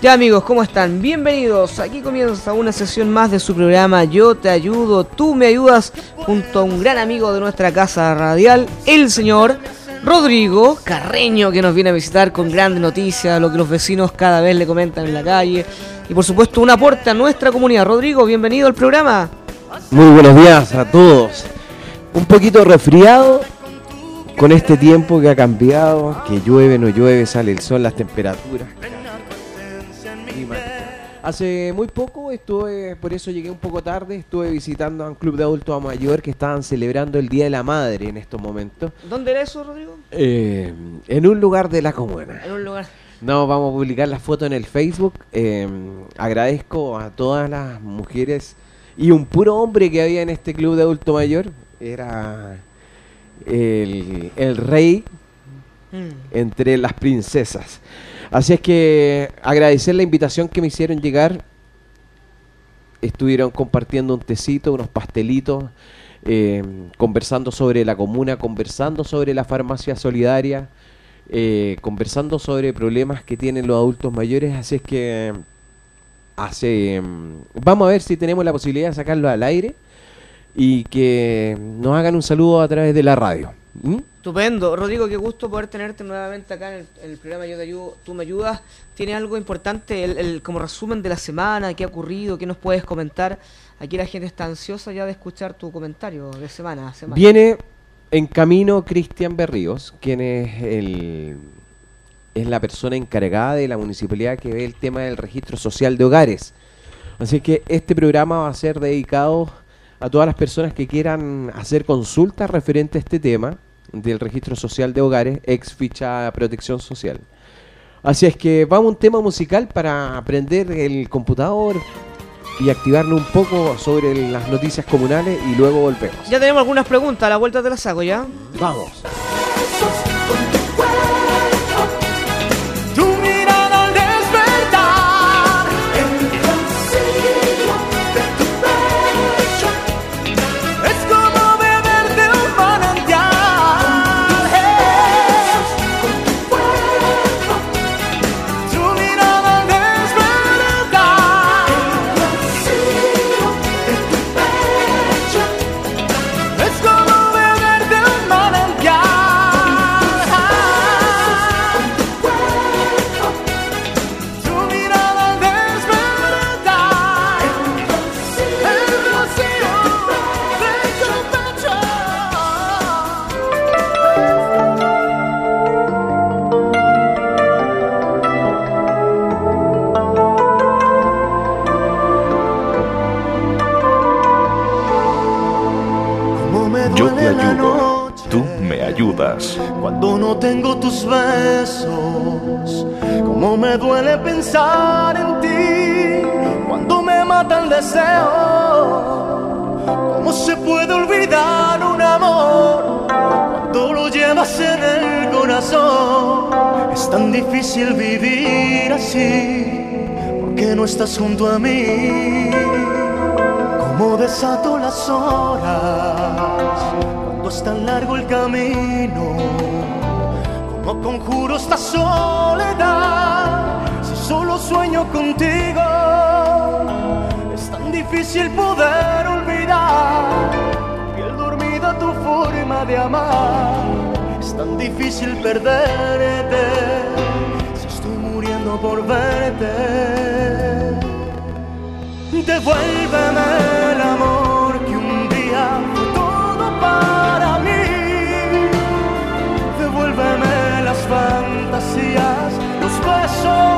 Ya amigos, ¿cómo están? Bienvenidos. Aquí comienza una sesión más de su programa Yo te ayudo, tú me ayudas, junto a un gran amigo de nuestra casa radial, el señor Rodrigo Carreño, que nos viene a visitar con grandes noticias, lo que los vecinos cada vez le comentan en la calle. Y por supuesto un aporte a nuestra comunidad. Rodrigo, bienvenido al programa. Muy buenos días a todos. Un poquito resfriado con este tiempo que ha cambiado, que llueve, no llueve, sale el sol, las temperaturas. Hace muy poco estuve, por eso llegué un poco tarde, estuve visitando a un club de adultos a mayor que estaban celebrando el Día de la Madre en estos momentos. ¿Dónde era eso, Rodrigo? Eh, en un lugar de la comuna. En un lugar. No, vamos a publicar la foto en el Facebook. Eh, agradezco a todas las mujeres y un puro hombre que había en este club de adulto mayor. Era el, el rey Mm. entre las princesas. Así es que agradecer la invitación que me hicieron llegar. Estuvieron compartiendo un tecito, unos pastelitos, eh, conversando sobre la comuna, conversando sobre la farmacia solidaria, eh, conversando sobre problemas que tienen los adultos mayores. Así es que hace, mm, vamos a ver si tenemos la posibilidad de sacarlo al aire y que nos hagan un saludo a través de la radio. ¿Mm? Estupendo. Rodrigo, qué gusto poder tenerte nuevamente acá en el, en el programa Yo te ayudo, tú me ayudas. ¿Tienes algo importante el, el- como resumen de la semana? ¿Qué ha ocurrido? ¿Qué nos puedes comentar? Aquí la gente está ansiosa ya de escuchar tu comentario de semana a semana. Viene en camino Cristian Berríos, quien es el es la persona encargada de la municipalidad que ve el tema del registro social de hogares. Así que este programa va a ser dedicado a todas las personas que quieran hacer consultas referente a este tema del registro social de hogares, ex ficha protección social. Así es que vamos a un tema musical para aprender el computador y activarnos un poco sobre las noticias comunales y luego volvemos. Ya tenemos algunas preguntas, a la vuelta te las hago ya. Vamos. Cuando no tengo tus besos, cómo me duele pensar en ti cuando me mata el deseo. ¿Cómo se puede olvidar un amor cuando lo llevas en el corazón? Es tan difícil vivir así porque no estás junto a mí. Cómo desato las horas es tan largo el camino. Cómo conjuro esta soledad si solo sueño contigo. Es tan difícil poder olvidar tu piel dormida, tu forma de amar. Es tan difícil perderte si estoy muriendo por verte. Devuélveme el amor los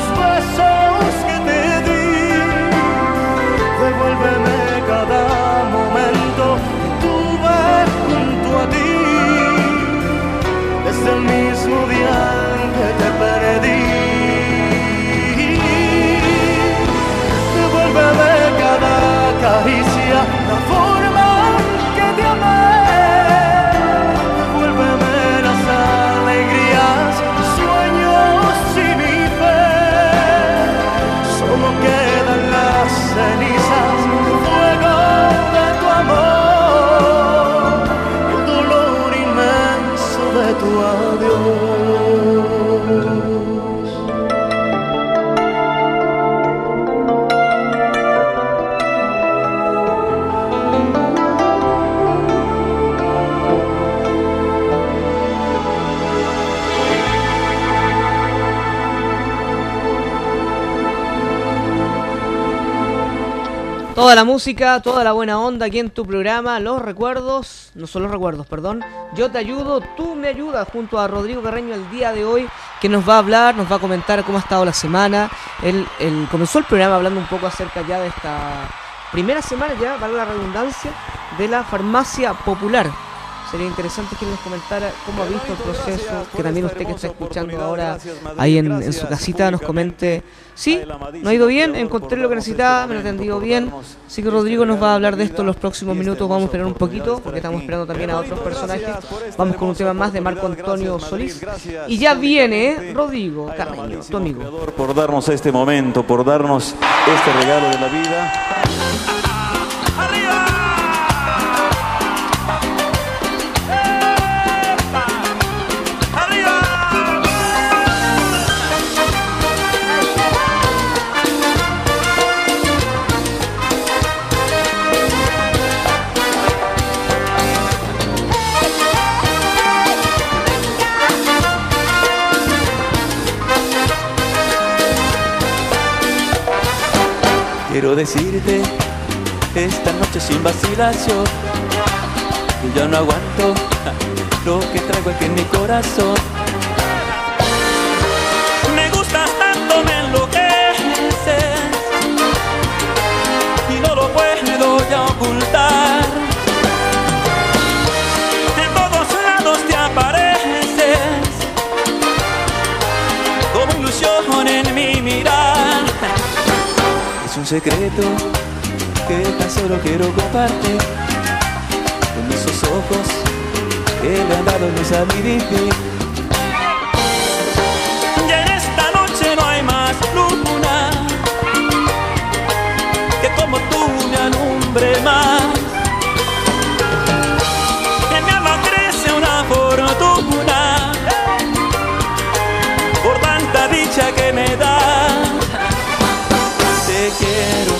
cada caricia, la Toda la música, toda la buena onda aquí en tu programa, los recuerdos, no son los recuerdos, perdón. Yo te ayudo, tú me ayudas, junto a Rodrigo Carreño el día de hoy, que nos va a hablar, nos va a comentar cómo ha estado la semana. Él, comenzó el programa hablando un poco acerca ya de esta primera semana, ya, para la redundancia, de la farmacia popular Sería interesante que nos comentara cómo ha visto el proceso, que también usted que está escuchando ahora ahí en, su casita nos comente, sí, no ha ido bien, encontré lo que necesitaba, me lo he atendido bien, así que Rodrigo nos va a hablar de esto en los próximos minutos, vamos a esperar un poquito, porque estamos esperando también a otros personajes, vamos con un tema más de Marco Antonio Solís, y ya viene Rodrigo Carreño, tu amigo. Por darnos este momento, por darnos este regalo de la vida. Quiero decirte esta noche sin vacilación que ya no aguanto lo que traigo aquí en mi corazón. Secreto que tan solo quiero compartir con esos ojos que le han dado luz a mi vivir. Y en esta noche no hay más luna que como tú me alumbre más. Quiero,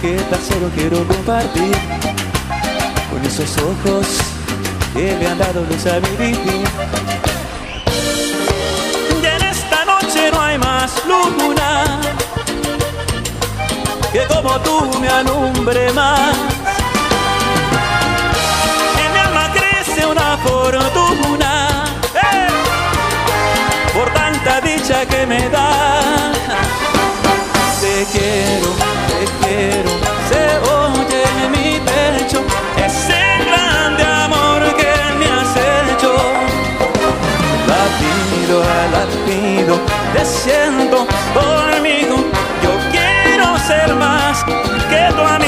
tarjeta solo quiero compartir con esos ojos que me han dado luz a mi vivir. Y en esta noche no hay más luna que como tú me alumbre más. En mi alma crece una fortuna ¡Eh! por tanta dicha que me da te quiero, te quiero, se oye en mi pecho ese grande amor que me has hecho. Latido a latido, te siento conmigo. Yo quiero ser más que tu amigo.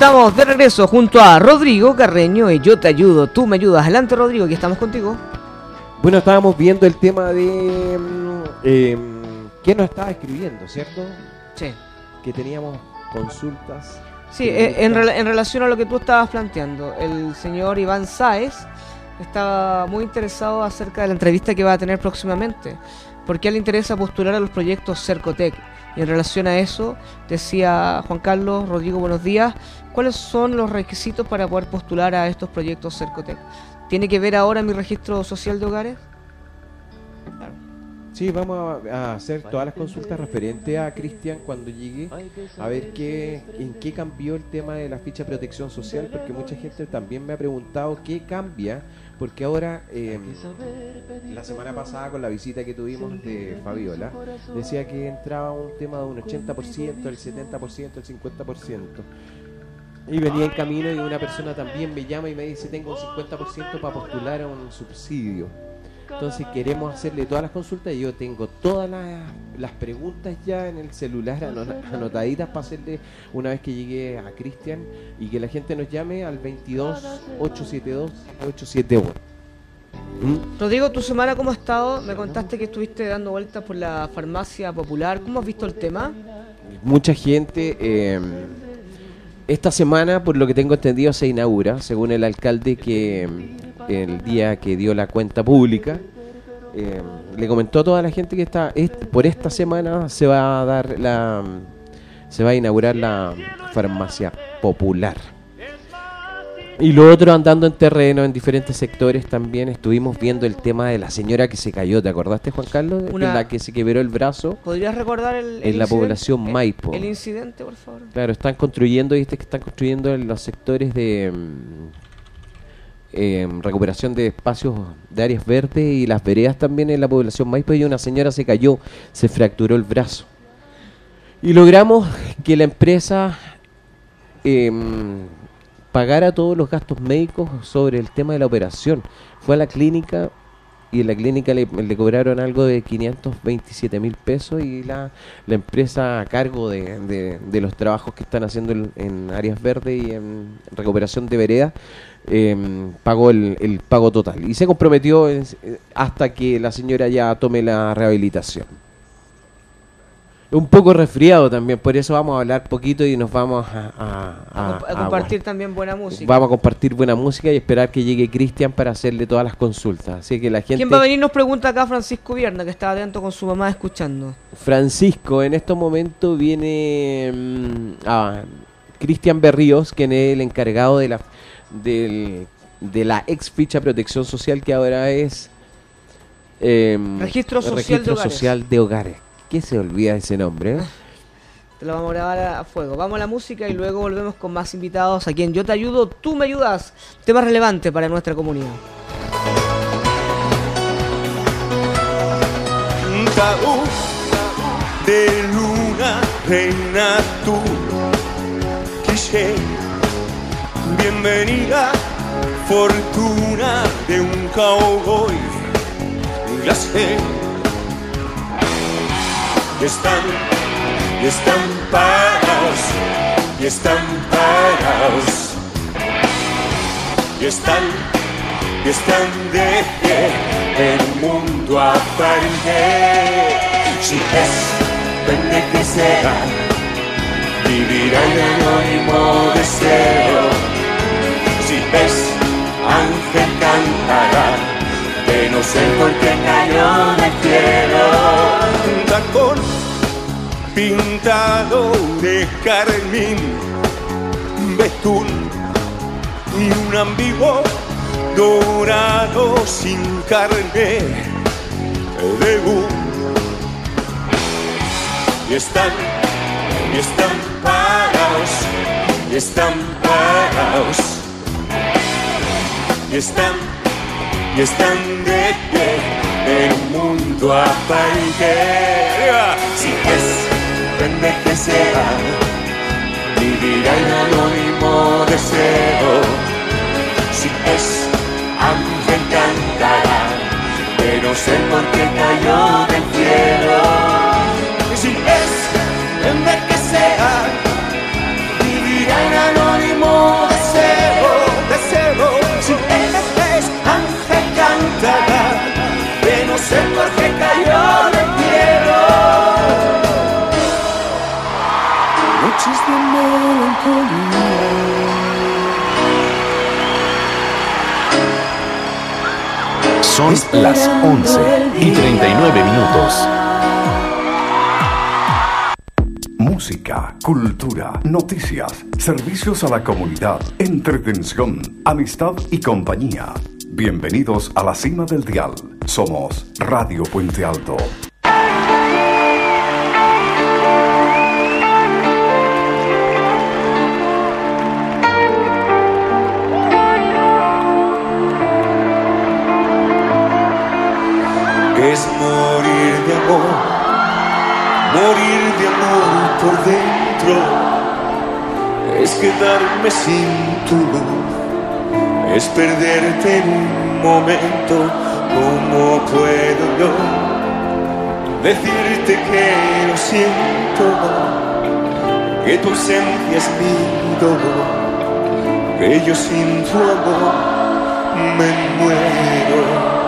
Estamos de regreso junto a Rodrigo Carreño y yo te ayudo, tú me ayudas. Adelante Rodrigo, aquí estamos contigo. Bueno, estábamos viendo el tema de mm, eh, quién nos estaba escribiendo, ¿cierto? Sí. Que teníamos consultas. Sí, eh, en, rela- en relación a lo que tú estabas planteando, el señor Iván Sáez estaba muy interesado acerca de la entrevista que va a tener próximamente, porque a él le interesa postular a los proyectos Cercotec. Y en relación a eso, decía Juan Carlos, Rodrigo, buenos días, ¿cuáles son los requisitos para poder postular a estos proyectos Cercotec? ¿Tiene que ver ahora mi registro social de hogares? Sí, vamos a hacer todas las consultas referentes a Cristian cuando llegue, a ver qué, en qué cambió el tema de la ficha de protección social, porque mucha gente también me ha preguntado qué cambia, porque ahora, eh, la semana pasada con la visita que tuvimos de Fabiola, decía que entraba un tema de un 80%, el 70%, el 50%. Y venía en camino y una persona también me llama y me dice, tengo un 50% para postular a un subsidio. Entonces queremos hacerle todas las consultas y yo tengo todas las, las preguntas ya en el celular ano- anotaditas para hacerle una vez que llegue a Cristian y que la gente nos llame al 22 872 871. ¿Mm? Rodrigo, ¿tu semana cómo ha estado? Me contaste que estuviste dando vueltas por la farmacia popular. ¿Cómo has visto el tema? Mucha gente, eh, esta semana, por lo que tengo entendido, se inaugura, según el alcalde, que el día que dio la cuenta pública, eh, le comentó a toda la gente que está, est- por esta semana se va a dar la, se va a inaugurar la farmacia popular. Y lo otro, andando en terreno, en diferentes sectores también, estuvimos viendo el tema de la señora que se cayó. ¿Te acordaste, Juan Carlos? Una- La que se quebró el brazo ¿Podrías recordar el, el en la incidente? población El- Maipo. El incidente, por favor. Claro, están construyendo, viste que están construyendo en los sectores de mm, em, recuperación de espacios de áreas verdes y las veredas también en la población Maipo y una señora se cayó, se fracturó el brazo. Y logramos que la empresa em, pagara todos los gastos médicos sobre el tema de la operación. Fue a la clínica y en la clínica le, cobraron algo de 527 mil pesos y la, la empresa a cargo de, de- los trabajos que están haciendo en, áreas verdes y en recuperación de veredas em, pagó el, el pago total y se comprometió eh, hasta que la señora ya tome la rehabilitación. Un poco resfriado también, por eso vamos a hablar poquito y nos vamos a, a- A, a- comp- a a- compartir también buena música. Vamos a compartir buena música y esperar que llegue Cristian para hacerle todas las consultas. Así que la gente. ¿Quién va a venir? Nos pregunta acá Francisco Vierna, que está atento con su mamá escuchando. Francisco, en estos momentos viene mm, ah, Cristian Berríos, quien es el encargado de la del- de la ex ficha protección social que ahora es em, Registro Social Registro de Hogares. Social de Hogares. ¿Qué se olvida ese nombre? eh? Te lo vamos a grabar a, fuego. Vamos a la música y luego volvemos con más invitados a quien yo te ayudo, tú me ayudas. Tema relevante para nuestra comunidad. De luna, reina tú, cliché. Bienvenida, fortuna de un cowboy, glacé. Y están, y están parados, y están parados, y están y están de pie en un mundo aparte. Si es que será, vivirá en anónimo deseo. Si es ángel cantará, de no ser porque cayó del cielo. Un pintado de carmín, betún y un ambiguo dorado sin carne de boom. Y están, y están parados, y están parados, y están, y están de pie un mundo aparte. Si es sea, vivirá en anónimo deseo. Si es ángel cantará, pero sé por qué cayó del cielo. Si es sea, vivirá en anónimo deseo. Son las 11 y 39 minutos. Música, cultura, noticias, servicios a la comunidad, entretención, amistad y compañía. Bienvenidos a la cima del dial. Somos Radio Puente Alto. Morir de amor, por dentro, es quedarme sin tu luz, es perderte en un momento, ¿cómo puedo yo decirte que lo siento, que tu ausencia es mi dolor, que yo sin tu amor me muero?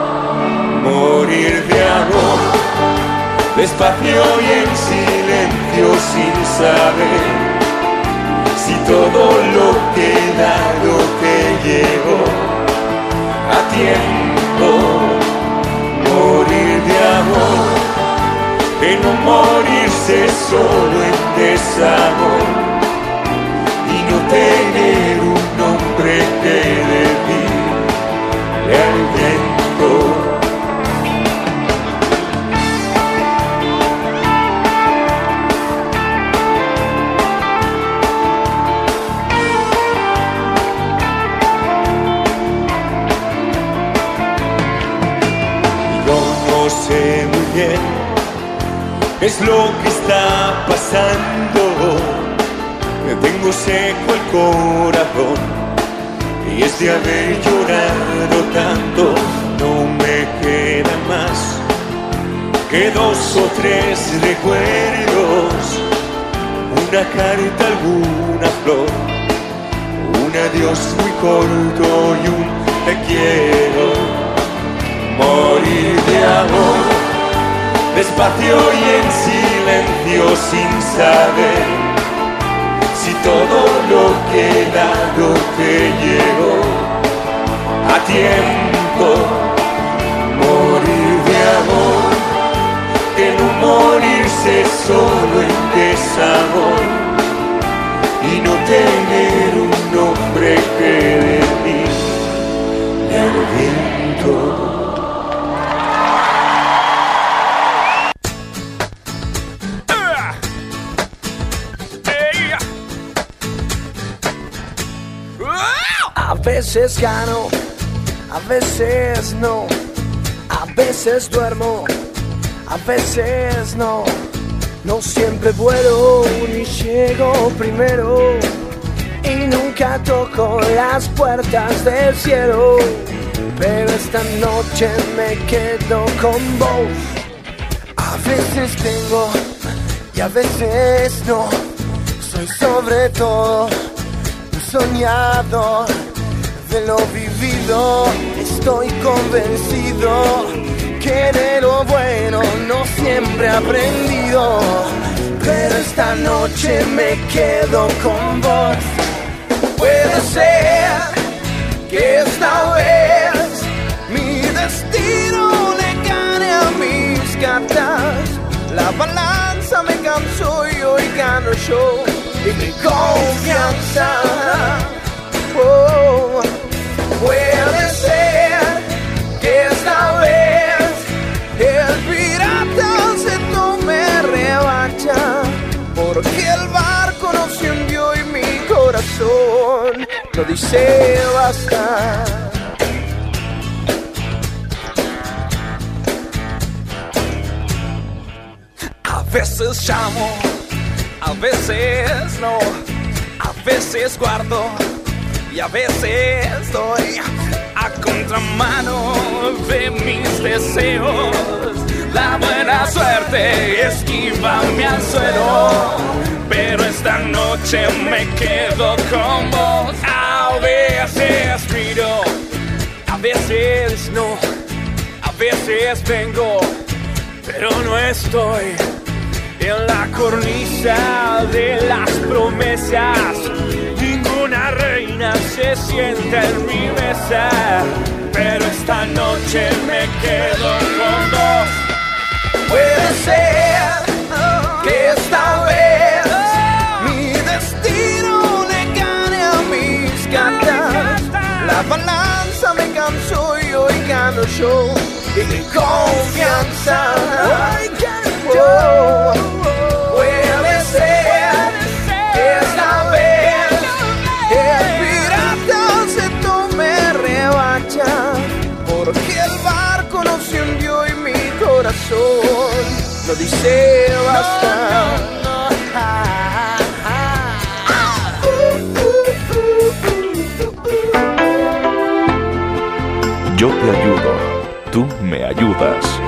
morir de amor, despacio y en silencio sin saber si todo lo que he dado te llegó a tiempo. Morir de amor, de no morirse solo en desamor y no tener un nombre que decirle es lo que está pasando. Que tengo seco el corazón y es de haber llorado tanto. No me quedan más que dos o tres recuerdos. Una carta, alguna flor, un adiós muy corto y un te quiero morir de amor, despacio y en silencio sin saber si todo lo que he dado te llegó a tiempo. Morir de amor, que no morirse solo en desamor y no tener un nombre que decirle al viento. A veces gano, a veces no, a veces duermo, a veces no. No siempre vuelo ni llego primero y nunca toco las puertas del cielo. Pero esta noche me quedo con vos. A veces tengo y a veces no. Soy sobre todo un soñador de lo vivido. Estoy convencido que de lo bueno no siempre he aprendido. Pero esta noche me quedo con vos. Puede ser que esta vez mi destino le gane a mis cartas. La balanza me cansó gano yo y mi confianza. Oh, no dice basta. A veces llamo, a veces no, a veces guardo y a veces doy a contramano de mis deseos. La buena suerte esquiva mi anzuelo, pero esta noche me quedo con vos. Veces miro, a veces no, a veces vengo, pero no estoy en la cornisa de las promesas. Ninguna reina se sienta en mi mesa, pero esta noche me quedo con vos. Puede ser La balanza me cansó y hoy gano yo y mi confianza. Oh, puede ser que esta vez el pirata se tome revancha, porque el barco no se hundió y mi corazón no dice basta. Yo te ayudo, tú me ayudas.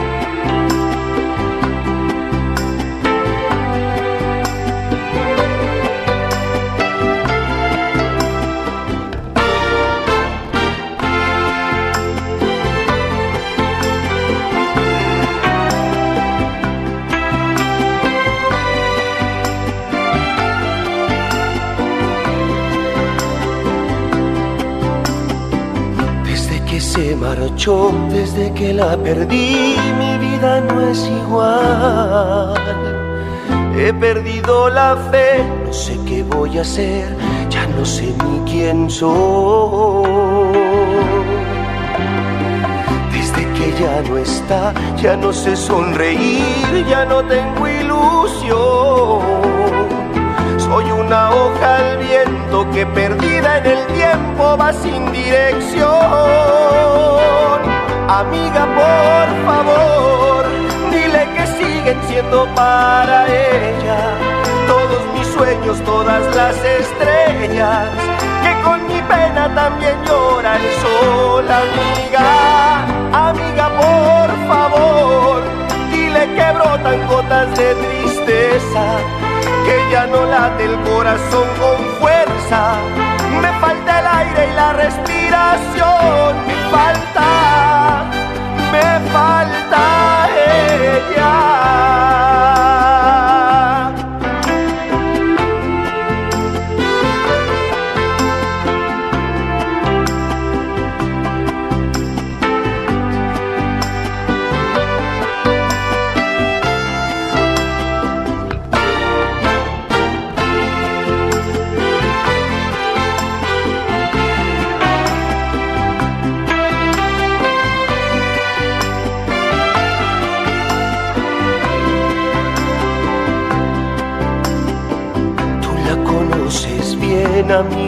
Se marchó, desde que la perdí, mi vida no es igual. He perdido la fe, no sé qué voy a hacer, ya no sé ni quién soy. Desde que ya no está, ya no sé sonreír, ya no tengo ilusión. Soy una hoja al viento que perdida en el tiempo va sin dirección. Amiga, por favor, dile que siguen siendo para ella todos mis sueños, todas las estrellas. Que con mi pena también llora el sol, amiga. Amiga, por favor, dile que brotan gotas de tristeza que ya no late el corazón con fuerza. Me falta el aire y la respiración. Me falta, me falta ella.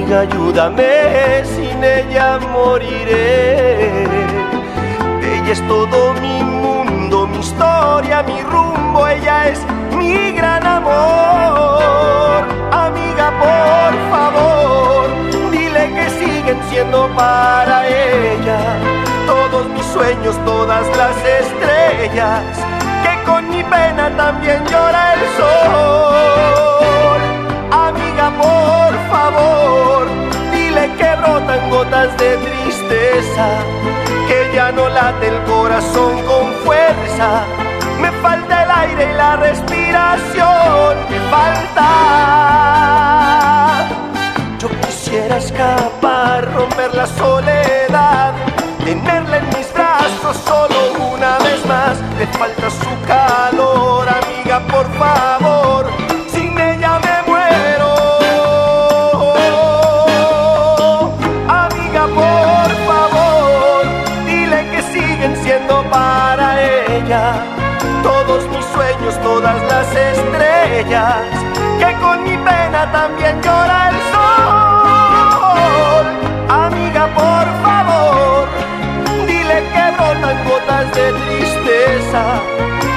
Amiga, ayúdame, sin ella moriré. Ella es todo mi mundo, mi historia, mi rumbo, ella es mi gran amor. Amiga, por favor, dile que siguen siendo para ella todos mis sueños, todas las estrellas, que con mi pena también llora el sol. Amiga, por dile que brotan gotas de tristeza, que ya no late el corazón con fuerza. Me falta el aire y la respiración, me falta. Yo quisiera escapar, romper la soledad, tenerla en mis brazos solo una vez más. Le falta su calor, amiga, por favor.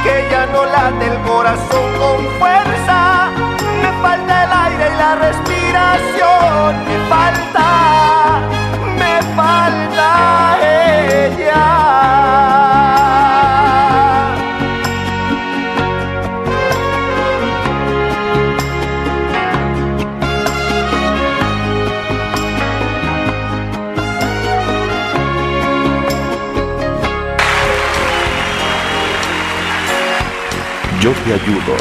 Que ya no late el corazón con fuerza, Yo te ayudo,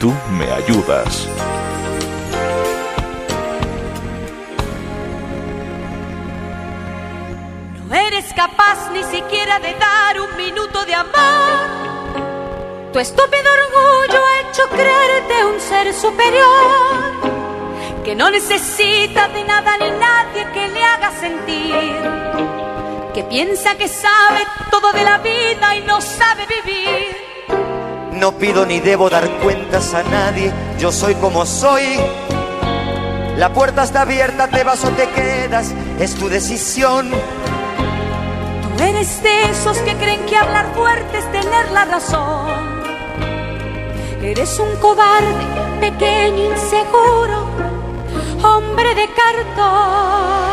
tú me ayudas. No eres capaz ni siquiera de dar un minuto de amor. Tu estúpido orgullo ha hecho creerte un ser superior, que no necesita de nada ni nadie que le haga sentir, que piensa que sabe todo de la vida y no sabe vivir. No pido ni debo dar cuentas a nadie, yo soy como soy. La puerta está abierta, te vas o te quedas, es tu decisión. Tú eres de esos que creen que hablar fuerte es tener la razón. Eres un cobarde, pequeño, inseguro, hombre de cartón.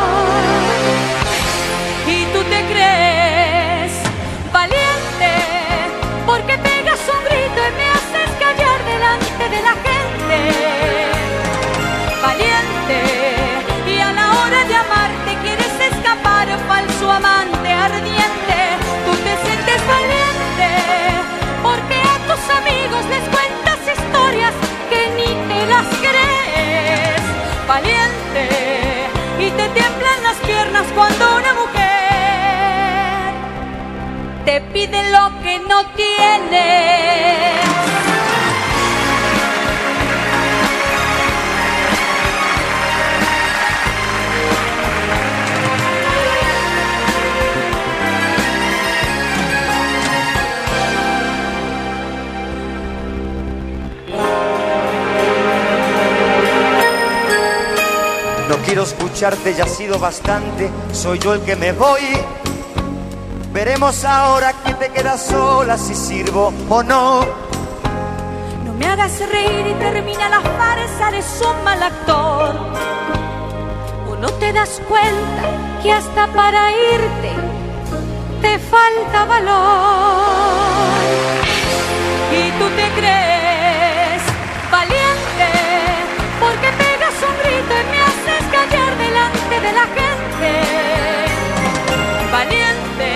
Falso amante ardiente. Tú te sientes valiente porque a tus amigos les cuentas historias que ni te las crees. Valiente y te tiemblan las piernas cuando una mujer te pide lo que no tienes. Quiero escucharte, ya ha sido bastante, soy yo el que me voy. Veremos ahora que te quedas sola, si sirvo o no. No me hagas reír y termina la farsa, eres un mal actor. O no te das cuenta que hasta para irte te falta valor. Y tú te crees Valiente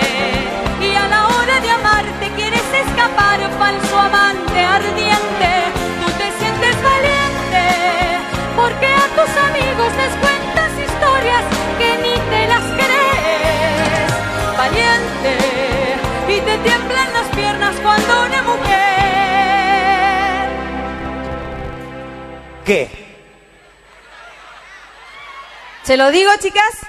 y a la hora de amarte quieres escapar, falso amante ardiente. Tú te sientes valiente porque a tus amigos les cuentas historias que ni te las crees. Valiente y te tiemblan las piernas cuando una mujer ¿Qué? ¿Se lo digo, chicas?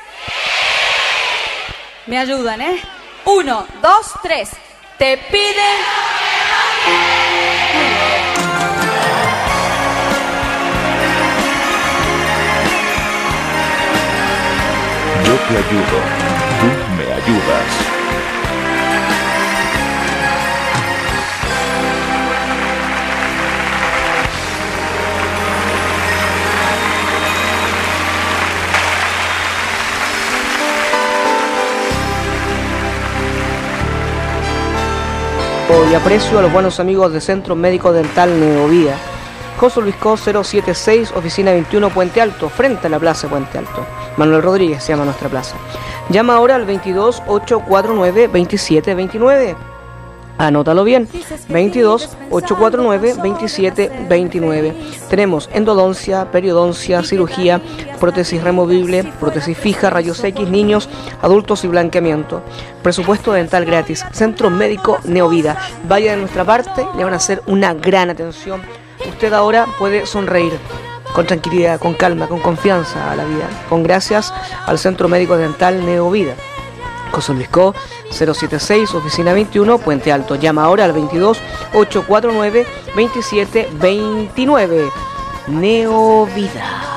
Me ayudan, ¿eh? Uno, dos, tres. Te piden. Yo te ayudo, tú me ayudas. Y aprecio a los buenos amigos de Centro Médico Dental Neovía. José Luis Co 076, oficina 21 Puente Alto, frente a la plaza Puente Alto. Manuel Rodríguez se llama nuestra plaza. Llama ahora al 22 849 2729. Anótalo bien, 22 849 2729. Tenemos endodoncia, periodoncia, cirugía, prótesis removible, prótesis fija, rayos X, niños, adultos y blanqueamiento. Presupuesto dental gratis. Centro Médico Neovida. Vaya de nuestra parte, le van a hacer una gran atención. Usted ahora puede sonreír con tranquilidad, con calma, con confianza a la vida. Con gracias al Centro Médico Dental Neovida. José Luis Co. 076, oficina 21, Puente Alto. Llama ahora al 22 849 2729. Neovida.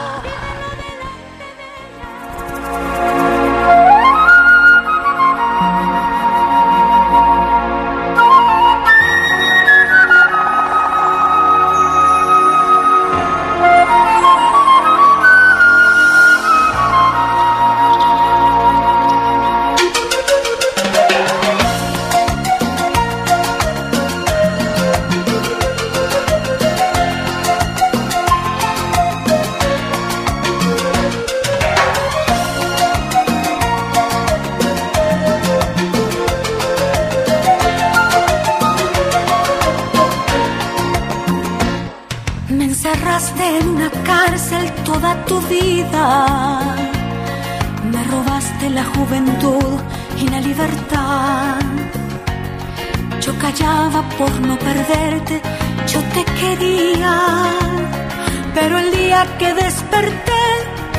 Que desperté,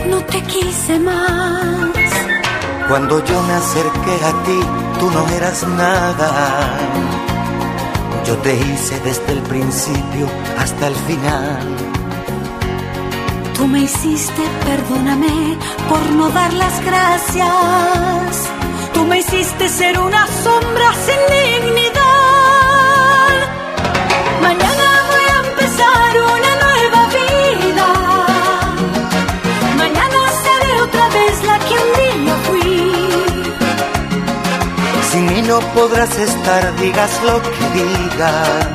no te quise más. Cuando yo me acerqué a ti, tú no eras nada. Yo te hice desde el principio hasta el final. Tú me hiciste, perdóname por no dar las gracias. Tú me hiciste ser una sombra sin dignidad. No podrás estar, digas lo que digas.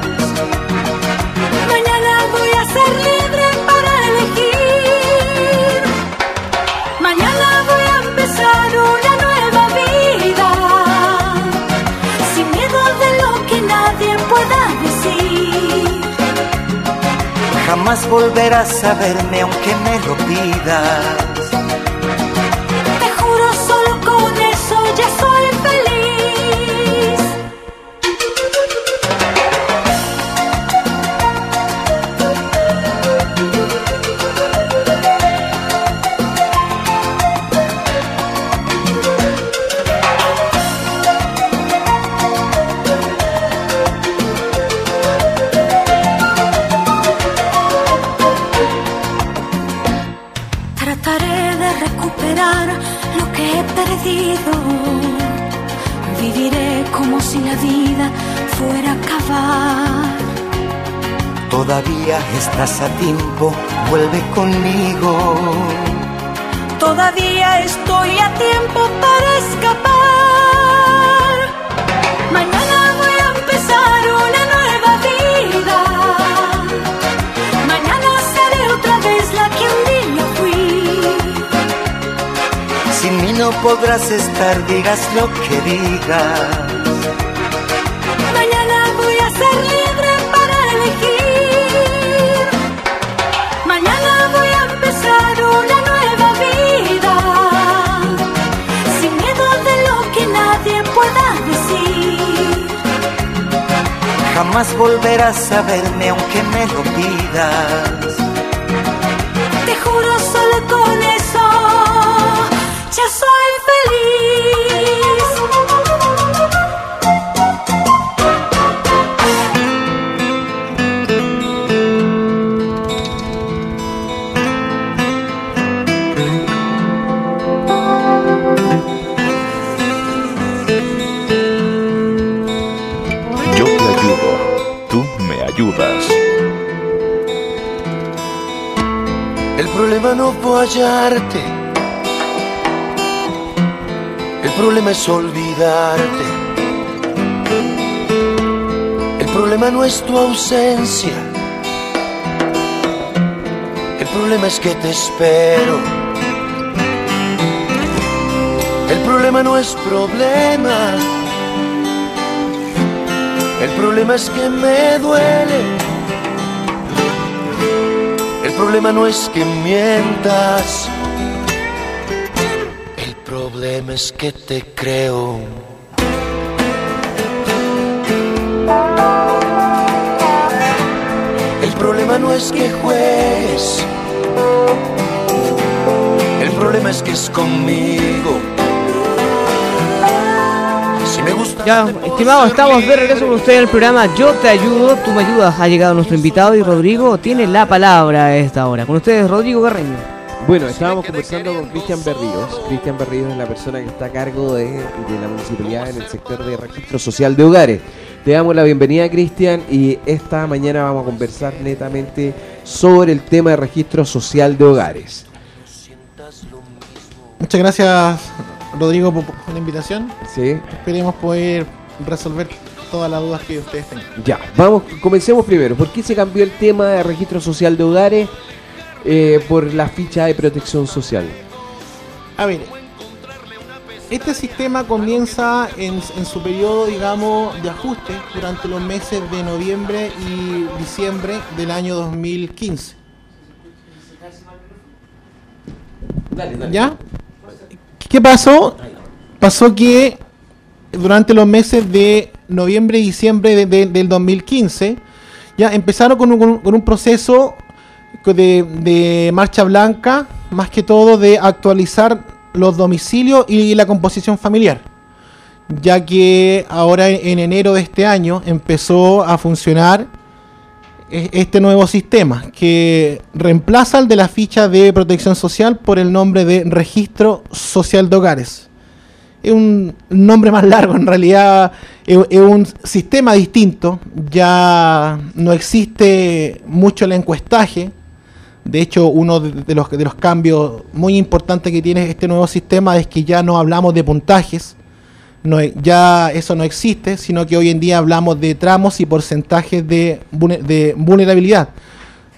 Mañana voy a ser libre para elegir. Mañana voy a empezar una nueva vida. Sin miedo de lo que nadie pueda decir. Jamás volverás a verme aunque me lo pidas. Todavía estás a tiempo, vuelve conmigo. Todavía estoy a tiempo para escapar. Mañana voy a empezar una nueva vida. Mañana seré otra vez la que un día fui. Sin mí no podrás estar, digas lo que digas. Mañana voy a ser libre Jamás volverás a verme aunque me lo pidas. Te juro problema no fue hallarte. El problema es olvidarte. El problema no es tu ausencia. El problema es que te espero. El problema no es problema. El problema es que me duele. El problema no es que mientas. El problema es que te creo. El problema no es que juegues. El problema es que es conmigo. Ya, estimados, estamos de regreso con ustedes en el programa Yo te ayudo, tú me ayudas. Ha llegado nuestro invitado y Rodrigo tiene la palabra a esta hora. Con ustedes, Rodrigo Carreño. Bueno, estábamos conversando con Cristian Berríos. Cristian Berríos es la persona que está a cargo de, de la municipalidad en el sector de registro social de hogares. Te damos la bienvenida, Cristian, y esta mañana vamos a conversar netamente sobre el tema de registro social de hogares. Muchas gracias, Rodrigo, por, la invitación. ¿Sí? Esperemos poder resolver todas las dudas que ustedes tengan. Ya, vamos, comencemos primero. ¿Por qué se cambió el tema de registro social de hogares eh, por la ficha de protección social? A ver, este sistema comienza en, en su periodo, digamos, de ajuste durante los meses de noviembre y diciembre del año 2015. ¿Ya? ¿Qué pasó? Pasó que durante los meses de noviembre y diciembre de- de- del 2015, ya empezaron con un, proceso de, marcha blanca, más que todo de actualizar los domicilios y la composición familiar, ya que ahora en, en enero de este año empezó a funcionar este nuevo sistema que reemplaza el de la ficha de protección social por el nombre de registro social de hogares. Es un nombre más largo, en realidad es, un sistema distinto, ya no existe mucho el encuestaje, de hecho uno de los, de los cambios muy importantes que tiene este nuevo sistema es que ya no hablamos de puntajes, no, e- ya eso no existe, sino que hoy en día hablamos de tramos y porcentajes de, de vulnerabilidad.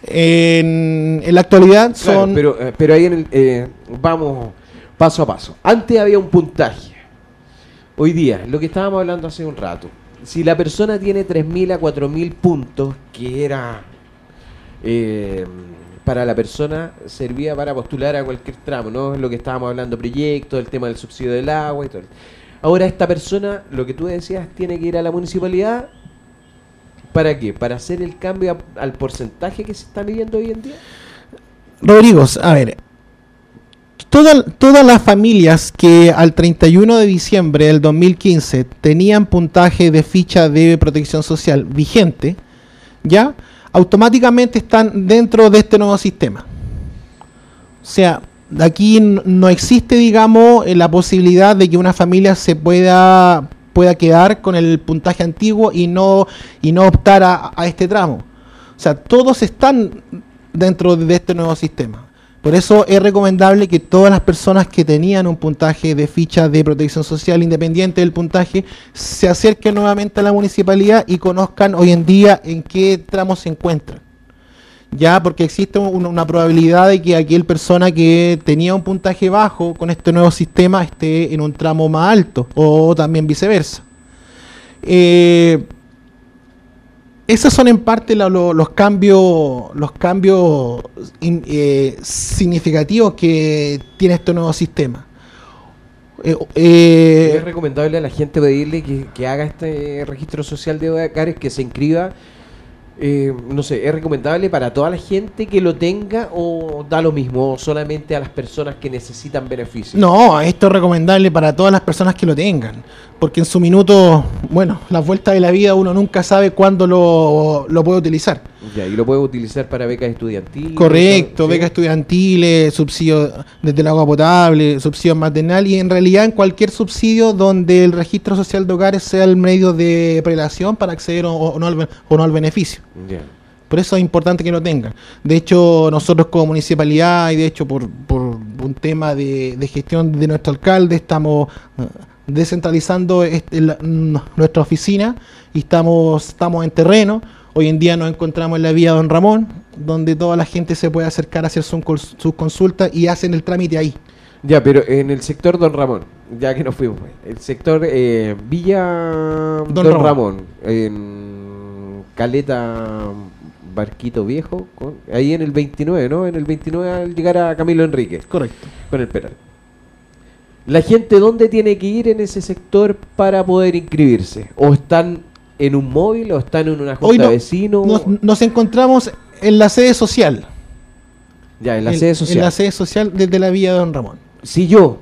En, en la actualidad Claro, son... pero, eh, pero ahí en el, eh, vamos paso a paso. Antes había un puntaje. Hoy día, lo que estábamos hablando hace un rato. Si la persona tiene 3.000 a 4.000 puntos, que era eh, para la persona, servía para postular a cualquier tramo, ¿no? Es lo que estábamos hablando, proyectos, el tema del subsidio del agua y todo. Ahora esta persona, lo que tú decías, tiene que ir a la municipalidad. ¿Para qué? ¿Para hacer el cambio al porcentaje que se está midiendo hoy en día? Rodrigo, a ver, toda- todas las familias que al 31 de diciembre del 2015 tenían puntaje de ficha de protección social vigente, ya automáticamente están dentro de este nuevo sistema. O sea, aquí no existe, digamos, eh, la posibilidad de que una familia se pueda pueda quedar con el puntaje antiguo y no y no optar a, a este tramo. O sea, todos están dentro de este nuevo sistema. Por eso es recomendable que todas las personas que tenían un puntaje de ficha de protección social independiente del puntaje se acerquen nuevamente a la municipalidad y conozcan hoy en día en qué tramo se encuentran. Ya, porque existe un- una probabilidad de que aquel persona que tenía un puntaje bajo con este nuevo sistema esté en un tramo más alto o también viceversa. Eh, esos son en parte los cambios, los cambios eh, significativos que tiene este nuevo sistema. Eh, eh, es recomendable a la gente pedirle que, que haga este registro social de hogares, que se inscriba. Eh, no sé, ¿es recomendable para toda la gente que lo tenga o da lo mismo? Solamente a las personas que necesitan beneficios? No, esto es recomendable para todas las personas que lo tengan. Porque en su minuto, bueno, las vueltas de la vida uno nunca sabe cuándo lo, lo puede utilizar. Ya, y lo puede utilizar para becas estudiantiles. Correcto, ¿sí? becas estudiantiles, subsidio desde el agua potable, subsidio maternal y en realidad en cualquier subsidio donde el registro social de hogares sea el medio de prelación para acceder o, o no, al, o no al beneficio. Ya. Por eso es importante que lo tengan. De hecho, nosotros como municipalidad y de hecho por, por un tema de, de gestión de nuestro alcalde estamos eh, descentralizando este- la- nuestra oficina y estamos, estamos en terreno. Hoy en día nos encontramos en la vía Don Ramón, donde toda la gente se puede acercar a hacer sus consultas y hacen el trámite ahí. Ya, pero en el sector Don Ramón, ya que nos fuimos, el sector eh, Villa Don, Don Ramón. Ramón. en Caleta Barquito Viejo, con- ahí en el 29, ¿no? En el 29 al llegar a Camilo Enrique, Correcto. con el Peral. ¿La gente dónde tiene que ir en ese sector para poder inscribirse? ¿O están en un móvil o están en una junta Hoy no- de vecinos? Nos, nos encontramos en la sede social. ya, en la En- sede social. En la sede social desde la vía Don Ramón. si yo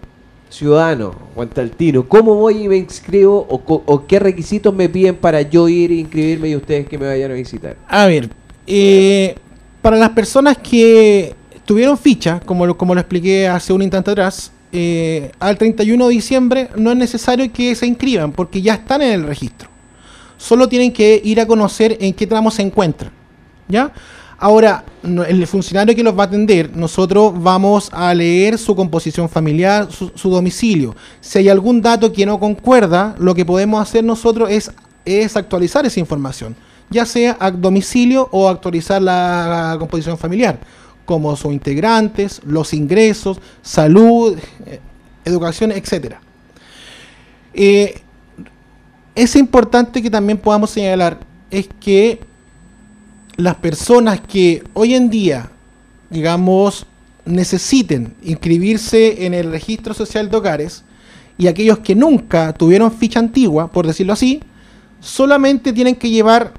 ciudadano, guantaltino, ¿cómo voy y me inscribo o, qué requisitos me piden para yo ir e inscribirme y ustedes que me vayan a visitar? A ver, eh, para las personas que tuvieron ficha, como lo, como lo expliqué hace un instante atrás, eh, al 31 de diciembre no es necesario que se inscriban porque ya están en el registro. Solo tienen que ir a conocer en qué tramo se encuentran. ¿Ya? Ahora, el funcionario que los va a atender, nosotros vamos a leer su composición familiar, su, domicilio. Si hay algún dato que no concuerda, lo que podemos hacer nosotros es, es actualizar esa información, ya sea a domicilio o actualizar la, composición familiar, como sus integrantes, los ingresos, salud, eh, educación, etcétera. Eh, es importante que también podamos señalar es que las personas que hoy en día, digamos, necesiten inscribirse en el registro social de hogares y aquellos que nunca tuvieron ficha antigua, por decirlo así, solamente tienen que llevar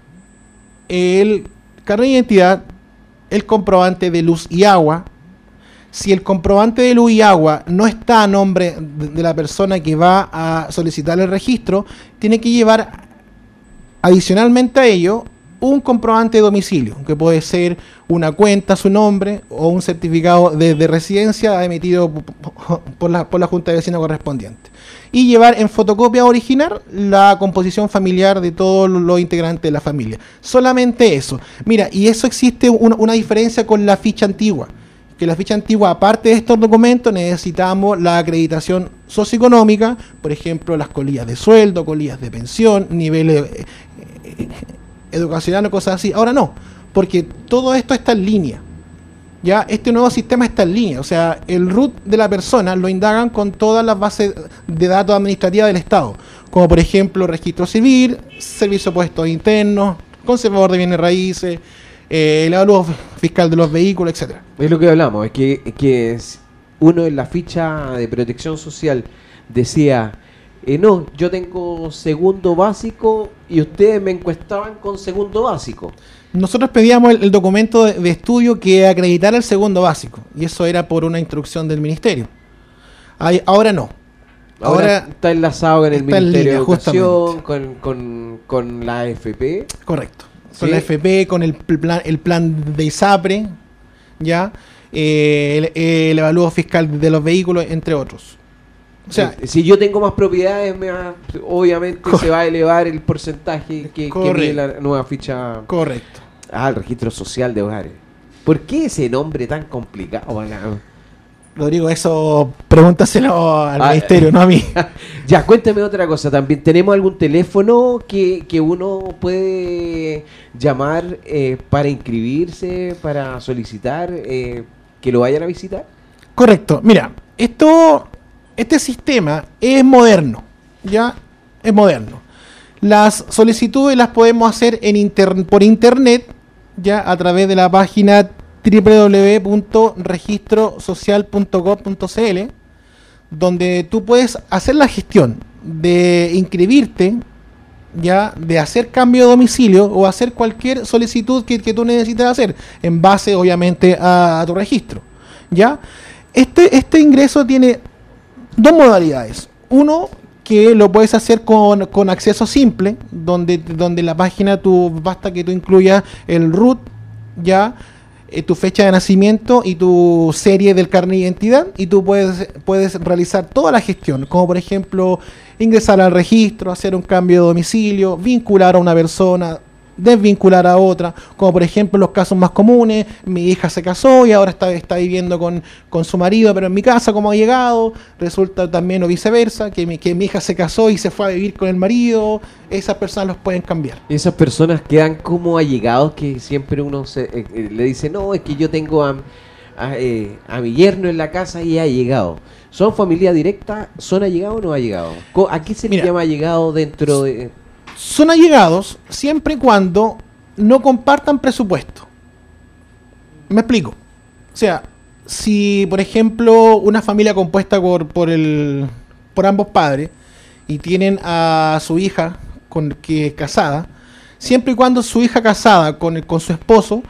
el carnet de identidad, el comprobante de luz y agua. Si el comprobante de luz y agua no está a nombre de la persona que va a solicitar el registro, tiene que llevar adicionalmente a ello un comprobante de domicilio, que puede ser una cuenta su nombre o un certificado de, de residencia emitido por la, por la Junta de Vecinos correspondiente. Y llevar en fotocopia original la composición familiar de todos los integrantes de la familia. Solamente eso. Mira, y eso existe una diferencia con la ficha antigua. Que la ficha antigua, aparte de estos documentos, necesitamos la acreditación socioeconómica, por ejemplo, las colillas de sueldo, colillas de pensión, niveles eh, eh, educacional o cosas así. Ahora no, porque todo esto está en línea. Ya este nuevo sistema está en línea, o sea, el root de la persona lo indagan con todas las bases de datos administrativas del Estado, como por ejemplo registro civil, servicio de puestos internos, conservador de bienes raíces, eh, el avalúo fiscal de los vehículos, etcétera. Es lo que hablamos, es que, es que es- uno en la ficha de protección social decía, eh, no, yo tengo segundo básico y ustedes me encuestaban con segundo básico. Nosotros pedíamos el, el documento de, de estudio que acreditara el segundo básico, y eso era por una instrucción del ministerio. Ay- ahora no. Ahora, Ahora, está enlazado con el Ministerio línea, de Educación, con, con, con la AFP. correcto. Con la FP, con el pl- plan, el plan de ISAPRE, ya, Eh, el, el evalúo fiscal de los vehículos, entre otros. O sea, Eh, si yo tengo más propiedades, me va- obviamente se va a elevar el porcentaje que, que mide la nueva ficha. correcto. Ah, el registro social de hogares. ¿Por qué ese nombre tan complicado? Rodrigo, eso pregúntaselo al Ah, ministerio, no a mí. Ya, cuéntame otra cosa. También tenemos algún teléfono que, que uno puede llamar eh, para inscribirse, para solicitar eh, que lo vayan a visitar. Correcto. Mira, esto, este sistema es moderno, ¿ya? Es moderno. Las solicitudes las podemos hacer en inter- por internet, ya a través de la página www.registrosocial.gov.cl, donde tú puedes hacer la gestión de inscribirte, ya de hacer cambio de domicilio o hacer cualquier solicitud que, tú necesites hacer, en base obviamente a, a tu registro. ¿ya? Este, este ingreso tiene dos modalidades. Uno, que lo puedes hacer con, con acceso simple, donde, donde la página tú, basta que tú incluyas el root, ya, eh, tu fecha de nacimiento y tu serie del carnet de identidad, y tú puedes, puedes realizar toda la gestión, como por ejemplo ingresar al registro, hacer un cambio de domicilio, vincular a una persona, desvincular a otra, como por ejemplo los casos más comunes, mi hija se casó y ahora está, está viviendo con, con su marido, pero en mi casa como ha llegado, resulta también o viceversa, que mi, que mi hija se casó y se fue a vivir con el marido, esas personas los pueden cambiar. Esas personas quedan como allegados que siempre uno se, eh, eh, le dice, no, es que yo tengo a, a, eh, a mi yerno en la casa y ha llegado. ¿Son familia directa? ¿Son allegados o no allegados? ¿A qué se le Mira. llama allegado dentro de...? Son allegados siempre y cuando no compartan presupuesto. Me explico. O sea, si por ejemplo una familia compuesta por, por, el, por ambos padres y tienen a su hija con, que es casada, siempre y cuando su hija casada con, con su esposo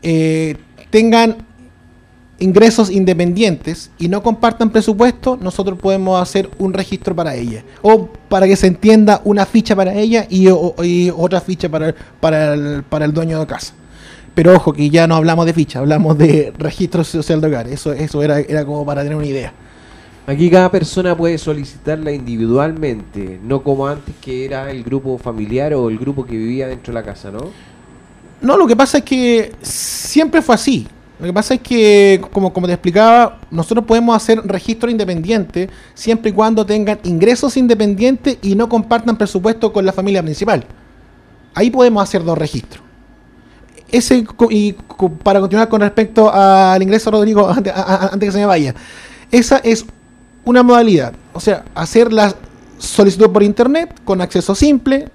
eh, tengan ingresos independientes y no compartan presupuesto, nosotros podemos hacer un registro para ella. O para que se entienda, una ficha para ella y, o- y otra ficha para, para, el, para el dueño de casa. Pero ojo, que ya no hablamos de ficha, hablamos de registro social de hogar. Eso, eso era, era como para tener una idea. Aquí cada persona puede solicitarla individualmente, no como antes que era el grupo familiar o el grupo que vivía dentro de la casa, ¿no? No, lo que pasa es que siempre fue así. Lo que pasa es que, como, como te explicaba, nosotros podemos hacer registro independiente siempre y cuando tengan ingresos independientes y no compartan presupuesto con la familia principal. Ahí podemos hacer dos registros. Ese, y para continuar con respecto al ingreso, Rodrigo, antes que se me vaya, esa es una modalidad. O sea, hacer la solicitud por internet con acceso simple,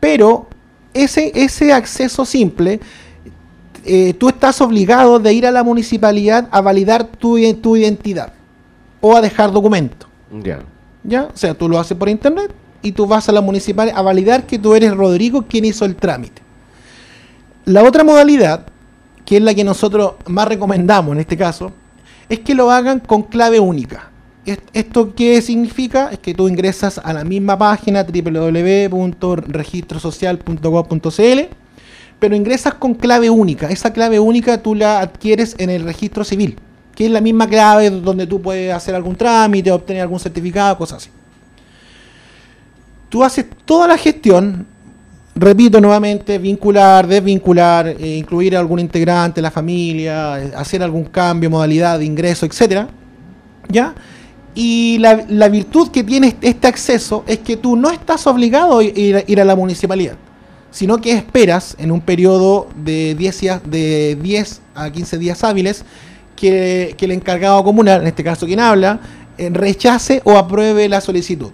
pero ese, ese acceso simple, eh, tú estás obligado de ir a la municipalidad a validar tu, tu identidad o a dejar documento. Ya. ¿Ya? O sea, tú lo haces por internet y tú vas a la municipalidad a validar que tú eres Rodrigo quien hizo el trámite. La otra modalidad, que es la que nosotros más recomendamos en este caso, es que lo hagan con clave única. Est- ¿Esto qué significa? Es que tú ingresas a la misma página www.registrosocial.gov.cl, pero ingresas con clave única. Esa clave única tú la adquieres en el registro civil, que es la misma clave donde tú puedes hacer algún trámite, obtener algún certificado, cosas así. Tú haces toda la gestión, repito nuevamente, vincular, desvincular, eh, incluir a algún integrante la familia, eh, hacer algún cambio, modalidad de ingreso, etcétera, ¿ya? Y la, la virtud que tiene este acceso es que tú no estás obligado a- ir a la municipalidad, sino que esperas en un periodo de 10, días- de 10 a 15 días hábiles que, el encargado comunal, en este caso quien habla, eh, rechace o apruebe la solicitud.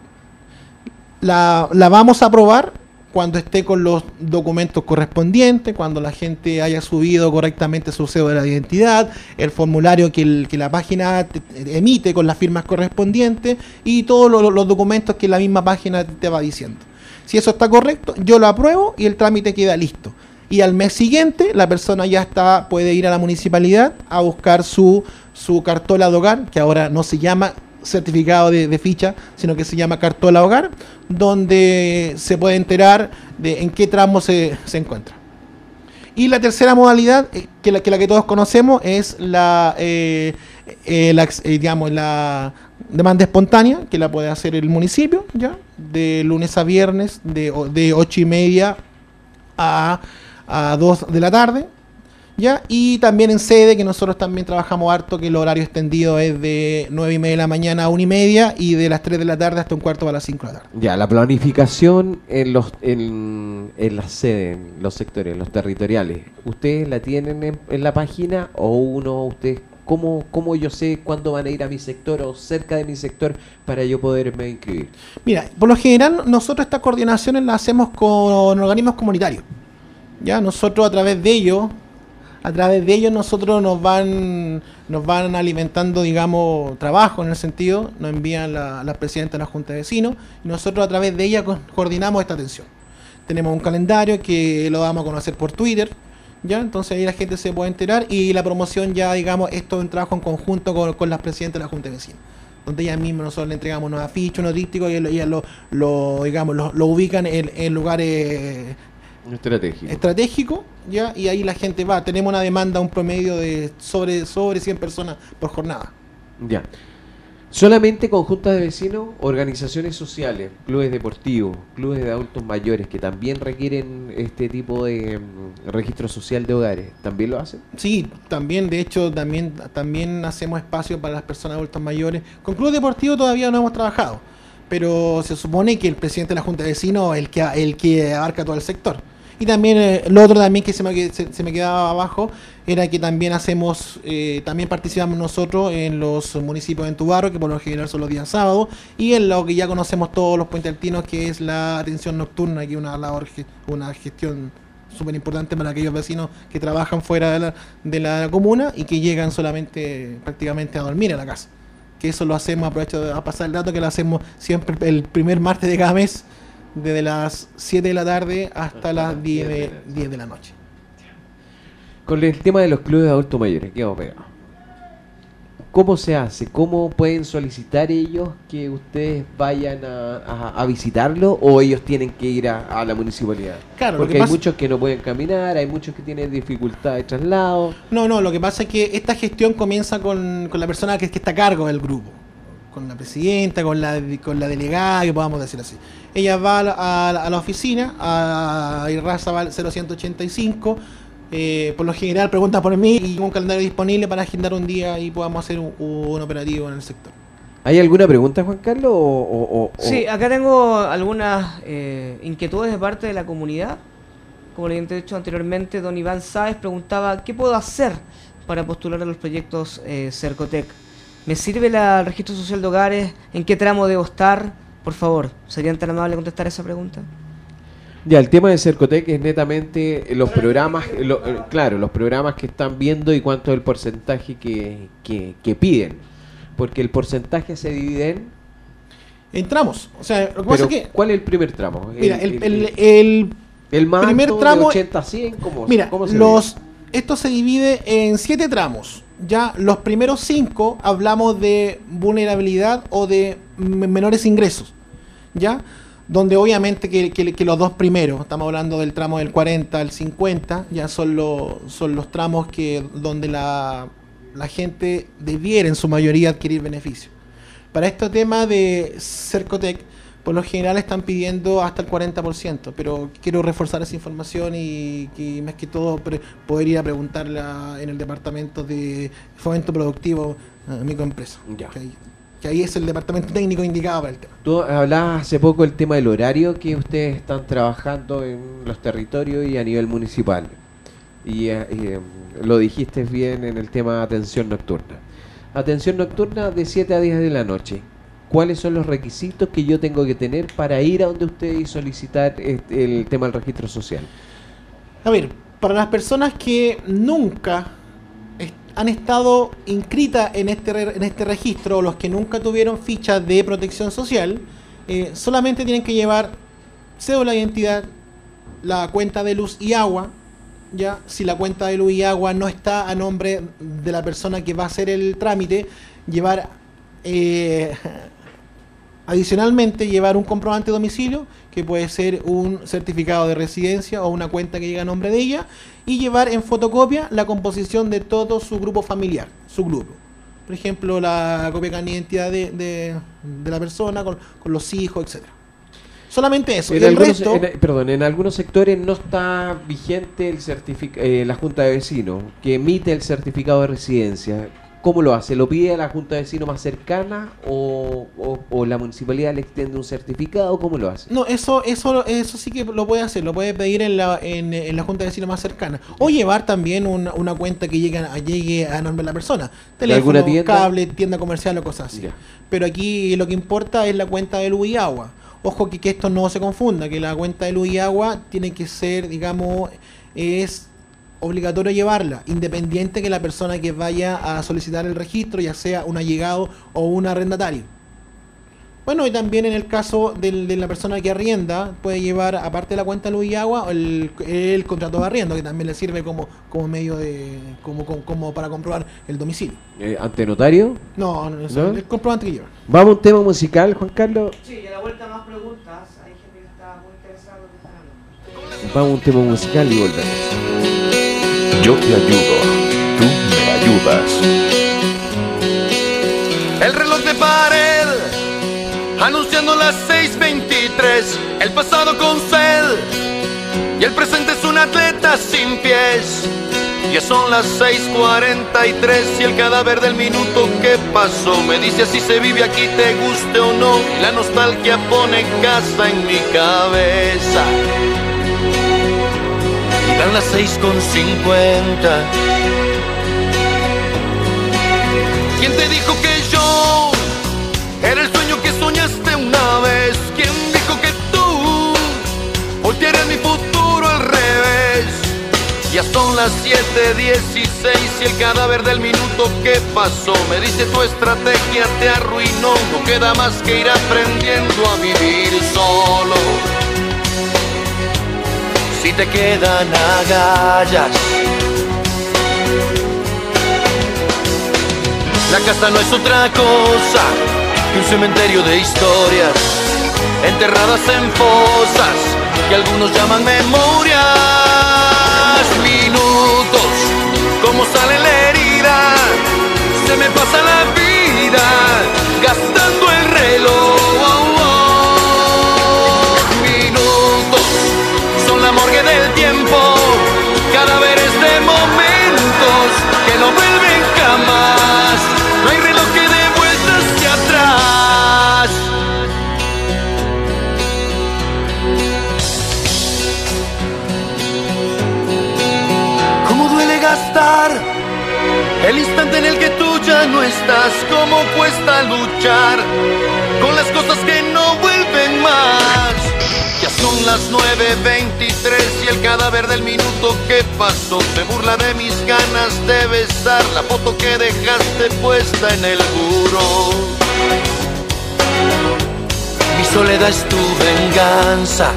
La, la vamos a aprobar cuando esté con los documentos correspondientes, cuando la gente haya subido correctamente su cédula de identidad, el formulario que, el- que la página te- te emite con las firmas correspondientes y todos lo- los documentos que la misma página te va diciendo. Si eso está correcto, yo lo apruebo y el trámite queda listo. Y al mes siguiente la persona ya está puede ir a la municipalidad a buscar su, su cartola de hogar, que ahora no se llama certificado de, ficha, sino que se llama cartola hogar, donde se puede enterar de en qué tramo se, se encuentra. Y la tercera modalidad, eh, que la que, la que todos conocemos, es la, eh, eh, la digamos, la demanda espontánea, que la puede hacer el municipio, ya, de lunes a viernes, de, de 8 y media a, a 2 de la tarde. ¿Ya? Y también en sede, que nosotros también trabajamos harto, que el horario extendido es de 9 y media de la mañana a 1 y media y de las 3 de la tarde hasta un cuarto para las 5 de la tarde. Ya, la planificación en los en, en las sedes, los sectores, en los territoriales, ¿ustedes la tienen en, en la página o uno, ustedes, cómo, cómo yo sé cuándo van a ir a mi sector o cerca de mi sector para yo poderme inscribir? Mira, por lo general nosotros estas coordinaciones las hacemos con organismos comunitarios. Ya, nosotros a través de ellos, a través de ellos nosotros nos van, nos van alimentando, digamos, trabajo en el sentido, nos envían la, la presidenta de la Junta de Vecinos y nosotros a través de ella co- coordinamos esta atención. Tenemos un calendario que lo damos a conocer por Twitter, ¿ya? Entonces ahí la gente se puede enterar y la promoción ya, digamos, esto en trabajo en conjunto con, con las presidentas de la Junta de Vecinos. Donde ellas mismas nosotros le entregamos unos afiches, unos dísticos y ellas lo, lo, digamos, lo, lo ubican en, en lugares Estratégico. estratégicos, ¿ya? Y ahí la gente va. Tenemos una demanda, un promedio de sobre, sobre 100 personas por jornada. Ya. Solamente con juntas de vecinos, organizaciones sociales, clubes deportivos, clubes de adultos mayores que también requieren este tipo de mm, registro social de hogares, ¿también lo hacen? Sí, también, de hecho, también, también hacemos espacio para las personas adultas mayores. Con Club Deportivo todavía no hemos trabajado, pero se supone que el presidente de la Junta de Vecinos es el que, el que abarca todo el sector. Y también eh, lo otro también que se me, se, se me quedaba abajo era que también hacemos, eh, también participamos nosotros en los municipios de Entubarro, que por lo general son los días sábados, y en lo que ya conocemos todos los puentes altinos, que es la atención nocturna, que es una labor, una gestión súper importante para aquellos vecinos que trabajan fuera de la, de la comuna y que llegan solamente prácticamente a dormir a la casa. Que eso lo hacemos, aprovecho a pasar el dato, que lo hacemos siempre el primer martes de cada mes, desde las 7 de la tarde hasta las 10 de, 10 de la noche. Con el tema de los clubes de adultos mayores, ¿qué vamos a pegar? ¿Cómo se hace? ¿Cómo pueden solicitar ellos que ustedes vayan a, a- a visitarlo o ellos tienen que ir a, a la municipalidad? Claro, lo Porque que hay pasa- muchos que no pueden caminar, hay muchos que tienen dificultad de traslado. No, no, lo que pasa es que esta gestión comienza con, con la persona que, que está a cargo del grupo, con la presidenta, con la, con la delegada, que podamos decir así. Ella va a la, a la- a la oficina, a Irrazabal 0185, eh, por lo general pregunta por mí y un calendario disponible para agendar un día y podamos hacer un, un operativo en el sector. ¿Hay alguna pregunta, Juan Carlos? O, o- o- Sí, acá tengo algunas eh, inquietudes de parte de la comunidad. Como le he dicho anteriormente, don Iván Sáez preguntaba, ¿qué puedo hacer para postular a los proyectos eh, Cercotec? ¿Me sirve la- el registro social de hogares? ¿En qué tramo debo estar? Por favor, ¿serían tan amables de contestar esa pregunta? Ya, el tema de Cercotec es netamente los programas, lo- claro, los programas que están viendo y cuánto es el porcentaje que, que, que piden. Porque el porcentaje se divide en... Entramos, o sea, lo que Pero, pasa es que, ¿Cuál es el primer tramo? mira, el, el- el el primer de tramo- 80 a 100, ¿cómo, Mira, cómo se los, esto se divide en siete tramos. Ya los primeros cinco hablamos de vulnerabilidad o de menores ingresos. ¿Ya? Donde obviamente que, que- los dos primeros, estamos hablando del tramo del 40 al 50, ya son, los son los tramos que donde la, la gente debiera en su mayoría adquirir beneficios. Para este tema de Cercotec, por lo general están pidiendo hasta el 40%, pero quiero reforzar esa información y que más que todo poder ir a preguntarla en el departamento de fomento productivo a mi empresa. Ya. Que, ahí, que ahí es el departamento técnico indicado para el tema. Tú hablabas hace poco del tema del horario que ustedes están trabajando en los territorios y a nivel municipal. Y eh, eh, lo dijiste bien en el tema de atención nocturna. Atención nocturna de 7 a 10 de la noche. ¿Cuáles son los requisitos que yo tengo que tener para ir a donde ustedes y solicitar este, el tema del registro social? A ver, para las personas que nunca han estado inscritas en este, re- en este registro, o los que nunca tuvieron ficha de protección social, eh, solamente tienen que llevar cédula de identidad, la cuenta de luz y agua, ya si la cuenta de luz y agua no está a nombre de la persona que va a hacer el trámite, llevar eh, adicionalmente llevar un comprobante de domicilio, que puede ser un certificado de residencia o una cuenta que llega a nombre de ella, y llevar en fotocopia la composición de todo su grupo familiar, su grupo. Por ejemplo, la copia de identidad de, de- de la persona con, con los hijos, etcétera. Solamente eso. En y el algunos, resto, en- perdón, en algunos sectores no está vigente el certific- eh, la Junta de Vecinos que emite el certificado de residencia. ¿Cómo lo hace? ¿Lo pide a la Junta de Vecinos más cercana o, o- o la municipalidad le extiende un certificado? ¿Cómo lo hace? No, eso, eso, eso sí que lo puede hacer, lo puede pedir en la, en, en la junta de vecinos más cercana. O llevar también una, una cuenta que llegue a, llegue a nombre de la persona. Teléfono, alguna tienda? cable, tienda comercial o cosas así. Ya. Pero aquí lo que importa es la cuenta de luz y agua. Ojo que, que esto no se confunda, que la cuenta de luz y agua tiene que ser, digamos, es obligatorio llevarla, independiente que la persona que vaya a solicitar el registro, ya sea un allegado o un arrendatario. Bueno, y también en el caso del- de la persona que arrienda, puede llevar, aparte de la cuenta de luz y agua, el, el contrato de arriendo, que también le sirve como, como medio de. Como, como, como para comprobar el domicilio. Eh, ¿Ante notario? No, no, ¿No? el comprobante que lleva. Vamos a un tema musical, Juan Carlos. Sí, y a la vuelta más preguntas. Hay gente que está muy interesada en lo que están hablando. Vamos a un tema musical y volvemos. Yo te ayudo, tú me ayudas. El reloj de pared anunciando las 6:23. El pasado con sed y el presente es un atleta sin pies. Ya son las 6:43 y el cadáver del minuto que pasó me dice si se vive aquí, te guste o no. La nostalgia pone casa en mi cabeza. Dan las 6:50. ¿Quién te dijo que yo era el sueño que soñaste una vez? ¿Quién dijo que tú voltearías mi futuro al revés? Ya son las 7:16 y el cadáver del minuto que pasó me dice tu estrategia te arruinó. No queda más que ir aprendiendo a vivir solo. Si te quedan agallas La casa no es otra cosa que un cementerio de historias enterradas en fosas que algunos llaman memorias. Minutos, como sale la herida, se me pasa la vida gastando el reloj. Tiempo, cadáveres de momentos que no vuelven jamás. No hay reloj que dé vueltas hacia atrás. ¿Cómo duele gastar el instante en el que tú ya no estás? ¿Cómo cuesta luchar con las cosas que no vuelven son las 9.23 y el cadáver del minuto que pasó se burla de mis ganas de besar la foto que dejaste puesta en el muro. Mi soledad es tu venganza.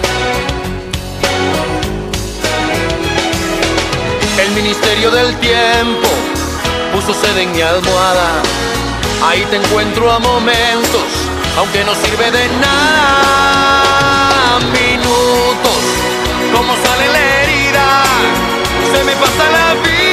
El ministerio del tiempo puso sede en mi almohada. Ahí te encuentro a momentos, aunque no sirve de nada. Como sale la herida, se me pasa la vida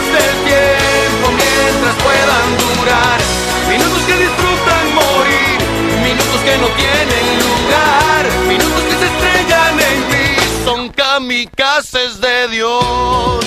inquilinos del tiempo mientras puedan durar, minutos que disfrutan morir, minutos que no tienen lugar, minutos que se estrellan en mí, son kamikazes de Dios.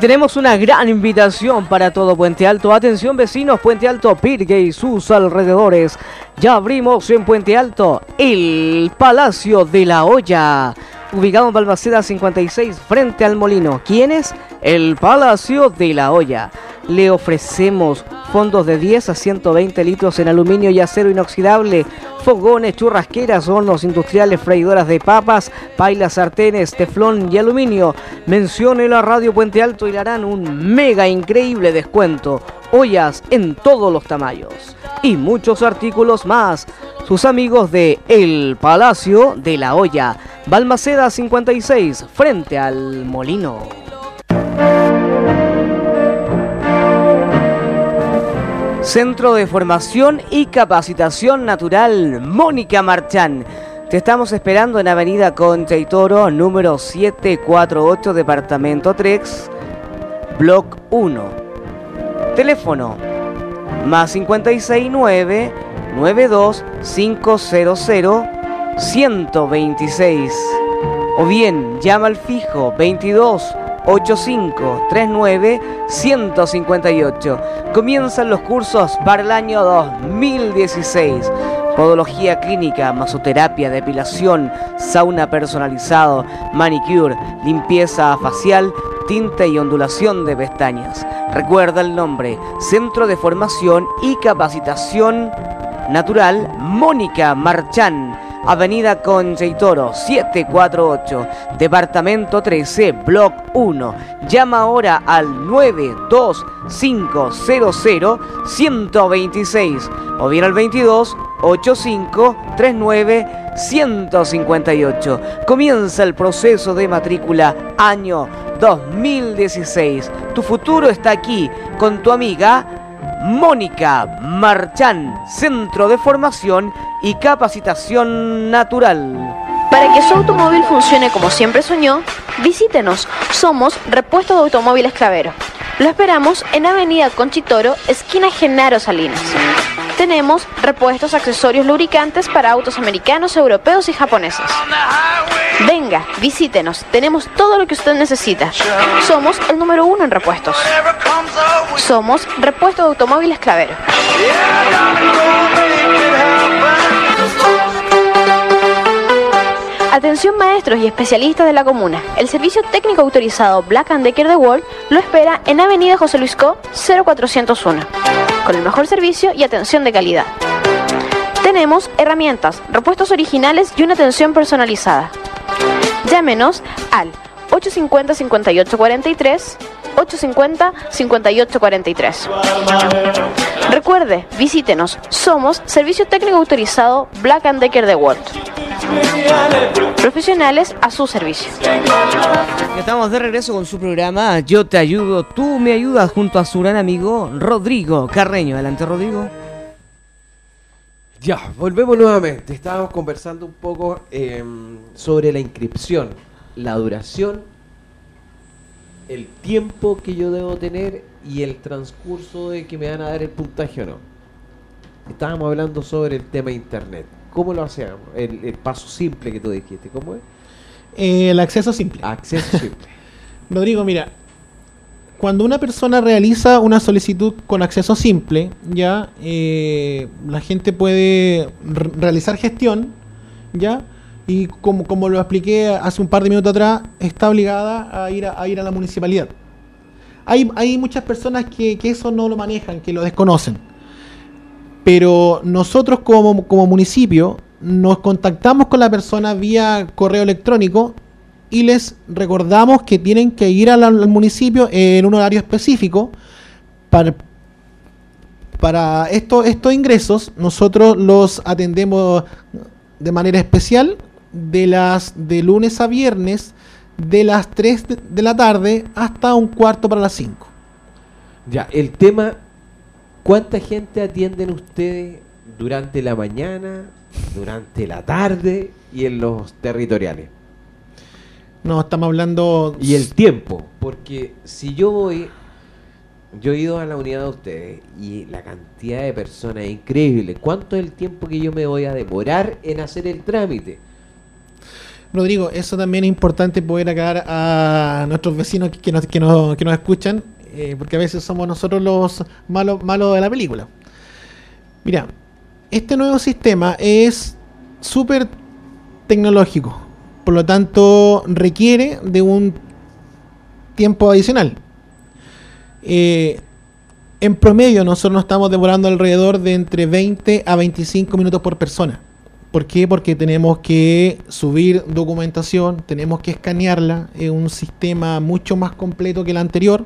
Tenemos una gran invitación para todo Puente Alto. Atención vecinos, Puente Alto, Pirgue y sus alrededores. Ya abrimos en Puente Alto el Palacio de la Olla. Ubicado en Balmaceda 56 frente al molino. ¿Quién es? El Palacio de la Olla. Le ofrecemos fondos de 10 a 120 litros en aluminio y acero inoxidable, fogones, churrasqueras, hornos industriales, freidoras de papas, pailas, sartenes, teflón y aluminio. Mencione la radio Puente Alto y le harán un mega increíble descuento. Ollas en todos los tamaños y muchos artículos más. Sus amigos de El Palacio de la Olla, Balmaceda 56, frente al molino. Centro de Formación y Capacitación Natural Mónica Marchán. Te estamos esperando en Avenida Concha y Toro, número 748, Departamento 3, Block 1. Teléfono más 569 92 500 126. O bien llama al fijo 22 85 39 158. Comienzan los cursos para el año 2016. Podología clínica, masoterapia, depilación, sauna personalizado, manicure, limpieza facial, tinte y ondulación de pestañas. Recuerda el nombre, Centro de Formación y Capacitación Natural Mónica Marchán. Avenida Concha y Toro 748, Departamento 13, Block 1. Llama ahora al 92500 126 o bien al 22 8539 158. Comienza el proceso de matrícula año 2016. Tu futuro está aquí con tu amiga Mónica Marchán, Centro de Formación y Capacitación Natural. Para que su automóvil funcione como siempre soñó, visítenos. Somos Repuesto de Automóviles Clavero. Lo esperamos en Avenida Conchitoro, esquina Genaro Salinas. Tenemos repuestos, accesorios, lubricantes para autos americanos, europeos y japoneses. Venga, visítenos. Tenemos todo lo que usted necesita. Somos el número uno en repuestos. Somos Repuesto de Automóviles Clavero. Atención maestros y especialistas de la comuna. El servicio técnico autorizado Black and Decker de World lo espera en Avenida José Luis Co 0401, con el mejor servicio y atención de calidad. Tenemos herramientas, repuestos originales y una atención personalizada. Llámenos al 850 5843 850 5843. Recuerde, visítenos. Somos Servicio Técnico Autorizado Black and Decker de World. Profesionales a su servicio. Estamos de regreso con su programa Yo te ayudo, tú me ayudas junto a su gran amigo Rodrigo Carreño. Adelante, Rodrigo. Ya, volvemos nuevamente. Estábamos conversando un poco eh, sobre la inscripción, la duración, el tiempo que yo debo tener y el transcurso de que me van a dar el puntaje o no. Estábamos hablando sobre el tema de internet. ¿Cómo lo hacemos? El, el paso simple que tú dijiste, ¿cómo es? Eh, el acceso simple. Acceso simple. Rodrigo, mira, cuando una persona realiza una solicitud con acceso simple, ya eh, la gente puede re- realizar gestión, ya, y como, como lo expliqué hace un par de minutos atrás, está obligada a ir a, a ir a la municipalidad. Hay, hay muchas personas que, que eso no lo manejan, que lo desconocen. Pero nosotros como, como municipio nos contactamos con la persona vía correo electrónico y les recordamos que tienen que ir al, municipio en un horario específico para, para esto- estos ingresos nosotros los atendemos de manera especial de las de lunes a viernes de las 3 de, de la tarde hasta un cuarto para las 5. Ya, el tema, ¿cuánta gente atienden ustedes durante la mañana, durante la tarde y en los territoriales? No, estamos hablando Y el tiempo, porque si yo voy, yo he ido a la unidad de ustedes y la cantidad de personas es increíble. ¿Cuánto es el tiempo que yo me voy a demorar en hacer el trámite? Rodrigo, eso también es importante poder aclarar a nuestros vecinos que, que nos, que, nos, que nos escuchan, eh, porque a veces somos nosotros los malos, malos de la película. Mira, este nuevo sistema es súper tecnológico, por lo tanto requiere de un tiempo adicional. Eh, en promedio nosotros nos estamos demorando alrededor de entre 20 a 25 minutos por persona. ¿Por qué? Porque tenemos que subir documentación, tenemos que escanearla, es un sistema mucho más completo que el anterior,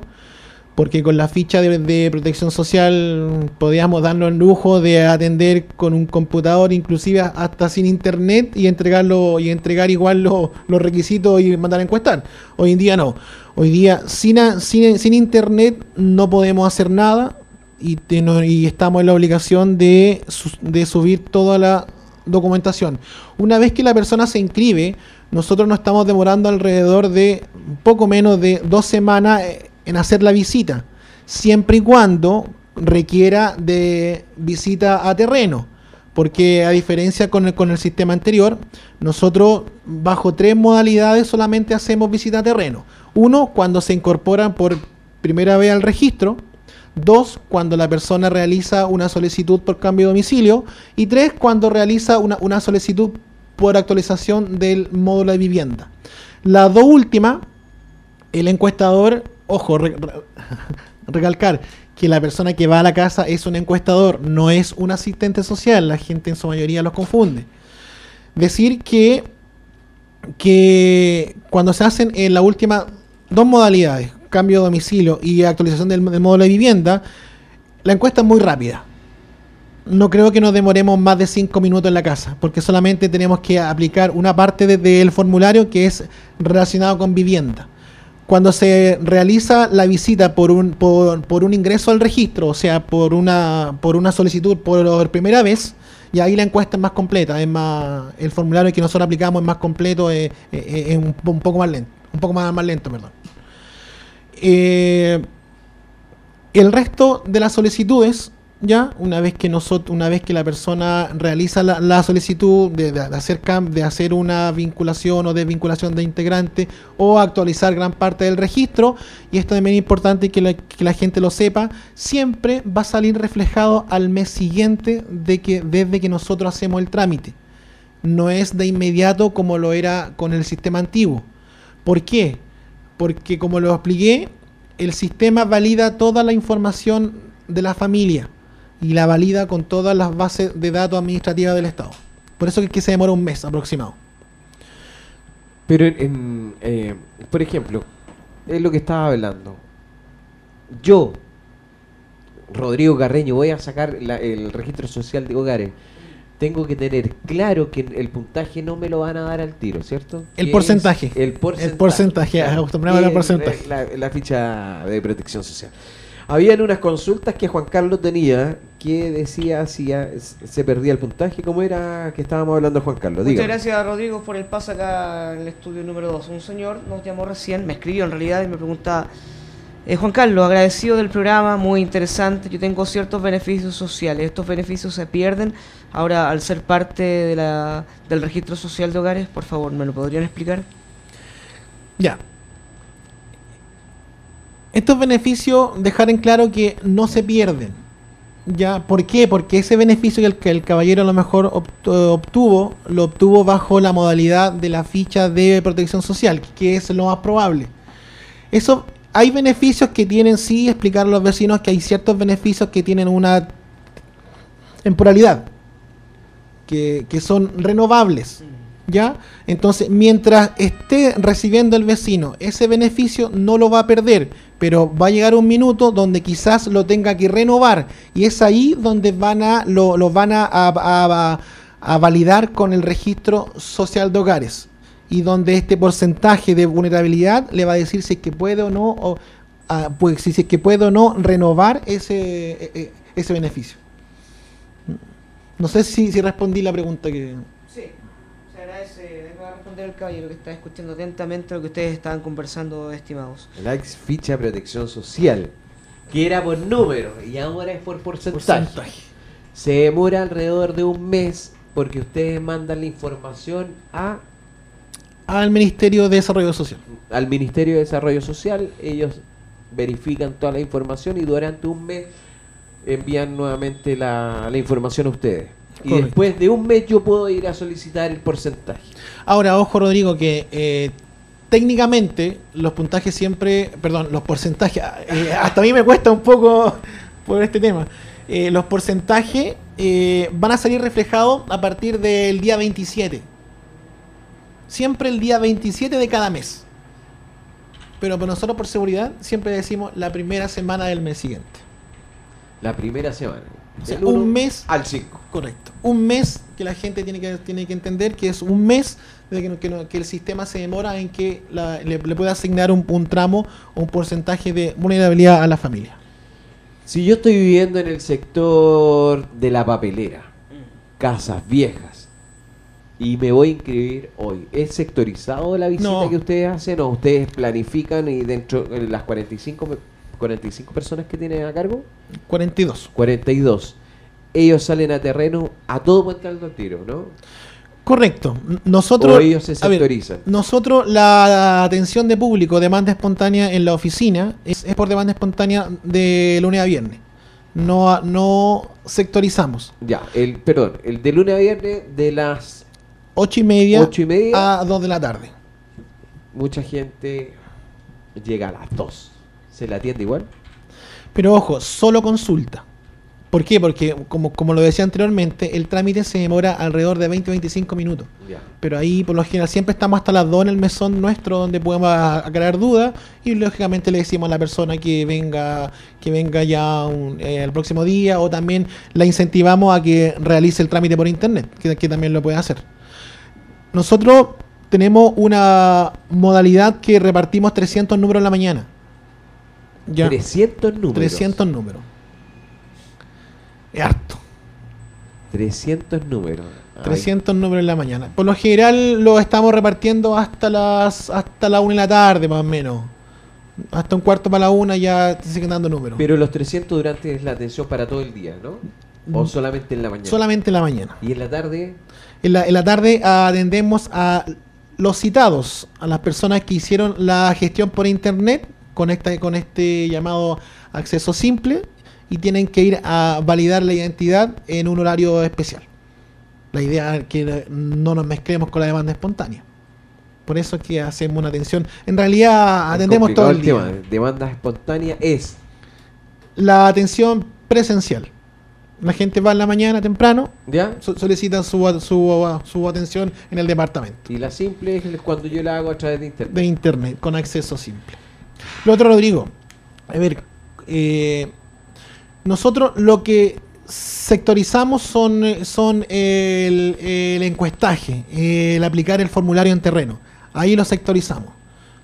porque con la ficha de, protección social podíamos darnos el lujo de atender con un computador, inclusive hasta sin internet, y entregarlo y entregar igual lo- los requisitos y mandar a encuestar. Hoy en día no. Hoy día sin, sin, sin internet no podemos hacer nada y, te- y estamos en la obligación de, de subir toda la documentación. Una vez que la persona se inscribe, nosotros nos estamos demorando alrededor de poco menos de dos semanas eh, en hacer la visita, siempre y cuando requiera de visita a terreno. Porque a diferencia con el, con el sistema anterior, nosotros bajo tres modalidades solamente hacemos visita a terreno. Uno, cuando se incorporan por primera vez al registro. Dos, cuando la persona realiza una solicitud por cambio de domicilio. Y tres, cuando realiza una, una solicitud por actualización del módulo de vivienda. Las dos últimas, el encuestador, ojo, re- re- recalcar que la persona que va a la casa es un encuestador, no es un asistente social. La gente en su mayoría los confunde. decir que, que cuando se hacen en la última dos modalidades, cambio de domicilio y actualización del, del módulo de vivienda, la encuesta es muy rápida. No creo que nos demoremos más de cinco minutos en la casa, porque solamente tenemos que aplicar una parte de- del formulario que es relacionado con vivienda. Cuando se realiza la visita por un, por, por un ingreso al registro, o sea, por una, por una solicitud por primera vez, y ahí la encuesta es más completa, es más, el formulario que nosotros aplicamos es más completo, es, un, un poco más lento, un poco más, más lento, perdón. Eh, el resto de las solicitudes, ya, una vez que nosotros, una vez que la persona realiza la, solicitud de, hacer de hacer una vinculación o desvinculación de integrante o actualizar gran parte del registro, y esto también es importante que la, que la gente lo sepa, siempre va a salir reflejado al mes siguiente de que, desde que nosotros hacemos el trámite. No es de inmediato como lo era con el sistema antiguo. ¿Por qué? Porque como lo expliqué, el sistema valida toda la información de la familia y la valida con todas las bases de datos administrativas del Estado. Por eso es que se demora un mes aproximado. Pero, en, en, eh, por ejemplo, es lo que estaba hablando. Yo, Rodrigo Carreño, voy a sacar la- el registro social de hogares. Tengo que tener claro que el puntaje no me lo van a dar al tiro, ¿cierto? El porcentaje. El porcentaje. El al la ficha de protección social. Habían unas consultas que Juan Carlos tenía que decía si se perdía el puntaje. ¿Cómo era que estábamos hablando de Juan Carlos? Muchas Dígame. gracias Rodrigo por el paso acá en el estudio número 2. Un señor nos llamó recién, me escribió en realidad y me preguntaba, eh, Juan Carlos, agradecido del programa, muy interesante, yo tengo ciertos beneficios sociales, estos beneficios se pierden ahora al ser parte de la, del registro social de hogares, por favor, ¿me lo podrían explicar? Ya. Estos beneficios dejar en claro que no se pierden. ¿Ya? ¿Por qué? Porque ese beneficio que el, que el caballero a lo mejor obt- obtuvo, lo obtuvo bajo la modalidad de la ficha de protección social, que es lo más probable. Eso, hay beneficios que tienen, sí, explicar a los vecinos que hay ciertos beneficios que tienen una temporalidad, que, que son renovables. ¿Ya? Entonces, mientras esté recibiendo el vecino ese beneficio, no lo va a perder, pero va a llegar un minuto donde quizás lo tenga que renovar y es ahí donde van a lo, van a, validar con el registro social de hogares y donde este porcentaje de vulnerabilidad le va a decir si es que puede o no, ah, pues, si que o no renovar ese, eh, eh, ese beneficio. No sé si respondí la pregunta que... Sí, se agradece, va a responder el caballero que está escuchando atentamente lo que ustedes estaban conversando, estimados. La ex ficha de protección social, que era por número y ahora es por porcentaje. Porcentaje. Se demora alrededor de un mes porque ustedes mandan la información a, al Ministerio de Desarrollo Social. al Ministerio de Desarrollo Social. Ellos verifican toda la información y durante un mes envían nuevamente la, la información a ustedes. Y Correcto. después de un mes yo puedo ir a solicitar el porcentaje. Ahora, ojo Rodrigo, que eh, técnicamente los puntajes siempre, perdón, los porcentajes, eh, hasta a mí me cuesta un poco por este tema. Eh, los porcentajes van a salir reflejados a partir del día 27. Siempre el día 27 de cada mes. Pero nosotros por seguridad siempre decimos la primera semana del mes siguiente. La primera semana. O sea, un mes al 5. Correcto. Un mes que la gente tiene que, tiene que entender que es un mes de que, que el sistema se demora en que la- le, le pueda asignar un, un tramo o un porcentaje de vulnerabilidad a la familia. Si yo estoy viviendo en el sector de la papelera, casas viejas, y me voy a inscribir hoy, ¿es sectorizado la visita No. que ustedes hacen o ustedes planifican y dentro de las 45, pe- 45 personas que tienen a cargo? 42. 42. Ellos salen a terreno a todo Puente Alto al tiro, ¿no? Correcto. Nosotros, o ellos se ver, sectorizan. nosotros la atención de público, demanda espontánea en la oficina, es, es por demanda espontánea de lunes a viernes. No, no sectorizamos. Ya, el, perdón, el de lunes a viernes de las 8 y media, 8 y media, a 2 de la tarde. mucha gente llega a las 2. ¿Se la atiende igual? Pero ojo, solo consulta. ¿Por qué? Porque, como, como lo decía anteriormente, el trámite se demora alrededor de 20-25 minutos. Pero ahí, por lo general, siempre estamos hasta las 2 en el mesón nuestro donde podemos aclarar dudas y lógicamente le decimos a la persona que venga que venga ya un- eh, el próximo día o también la incentivamos a que realice el trámite por internet, que, que también lo puede hacer. Nosotros tenemos una modalidad que repartimos 300 números en la mañana. Ya. 300 números. 300 números. Es harto. 300 números. Ay, 300 números en la mañana. Por lo general lo estamos repartiendo hasta las hasta la 1 de la tarde, más o menos. Hasta un cuarto para la una ya te siguen dando números. Pero los 300 durante es la atención para todo el día, ¿no? O Mm. solamente en la mañana. Solamente en la mañana. Y en la tarde, En la, en la tarde atendemos a los citados, a las personas que hicieron la gestión por internet con, esta, con este llamado acceso simple y tienen que ir a validar la identidad en un horario especial. La idea es que no nos mezclemos con la demanda espontánea. Por eso es que hacemos una atención. En realidad es atendemos todo el día. tema. Demanda espontánea es La atención presencial. La gente va en la mañana temprano, ¿Ya? so- solicita su, su, su atención en el departamento. Y la simple es cuando yo la hago a través de internet. de internet con acceso simple. Lo otro, Rodrigo, a ver, eh, nosotros lo que sectorizamos son, son el, encuestaje, el aplicar el formulario en terreno. Ahí lo sectorizamos.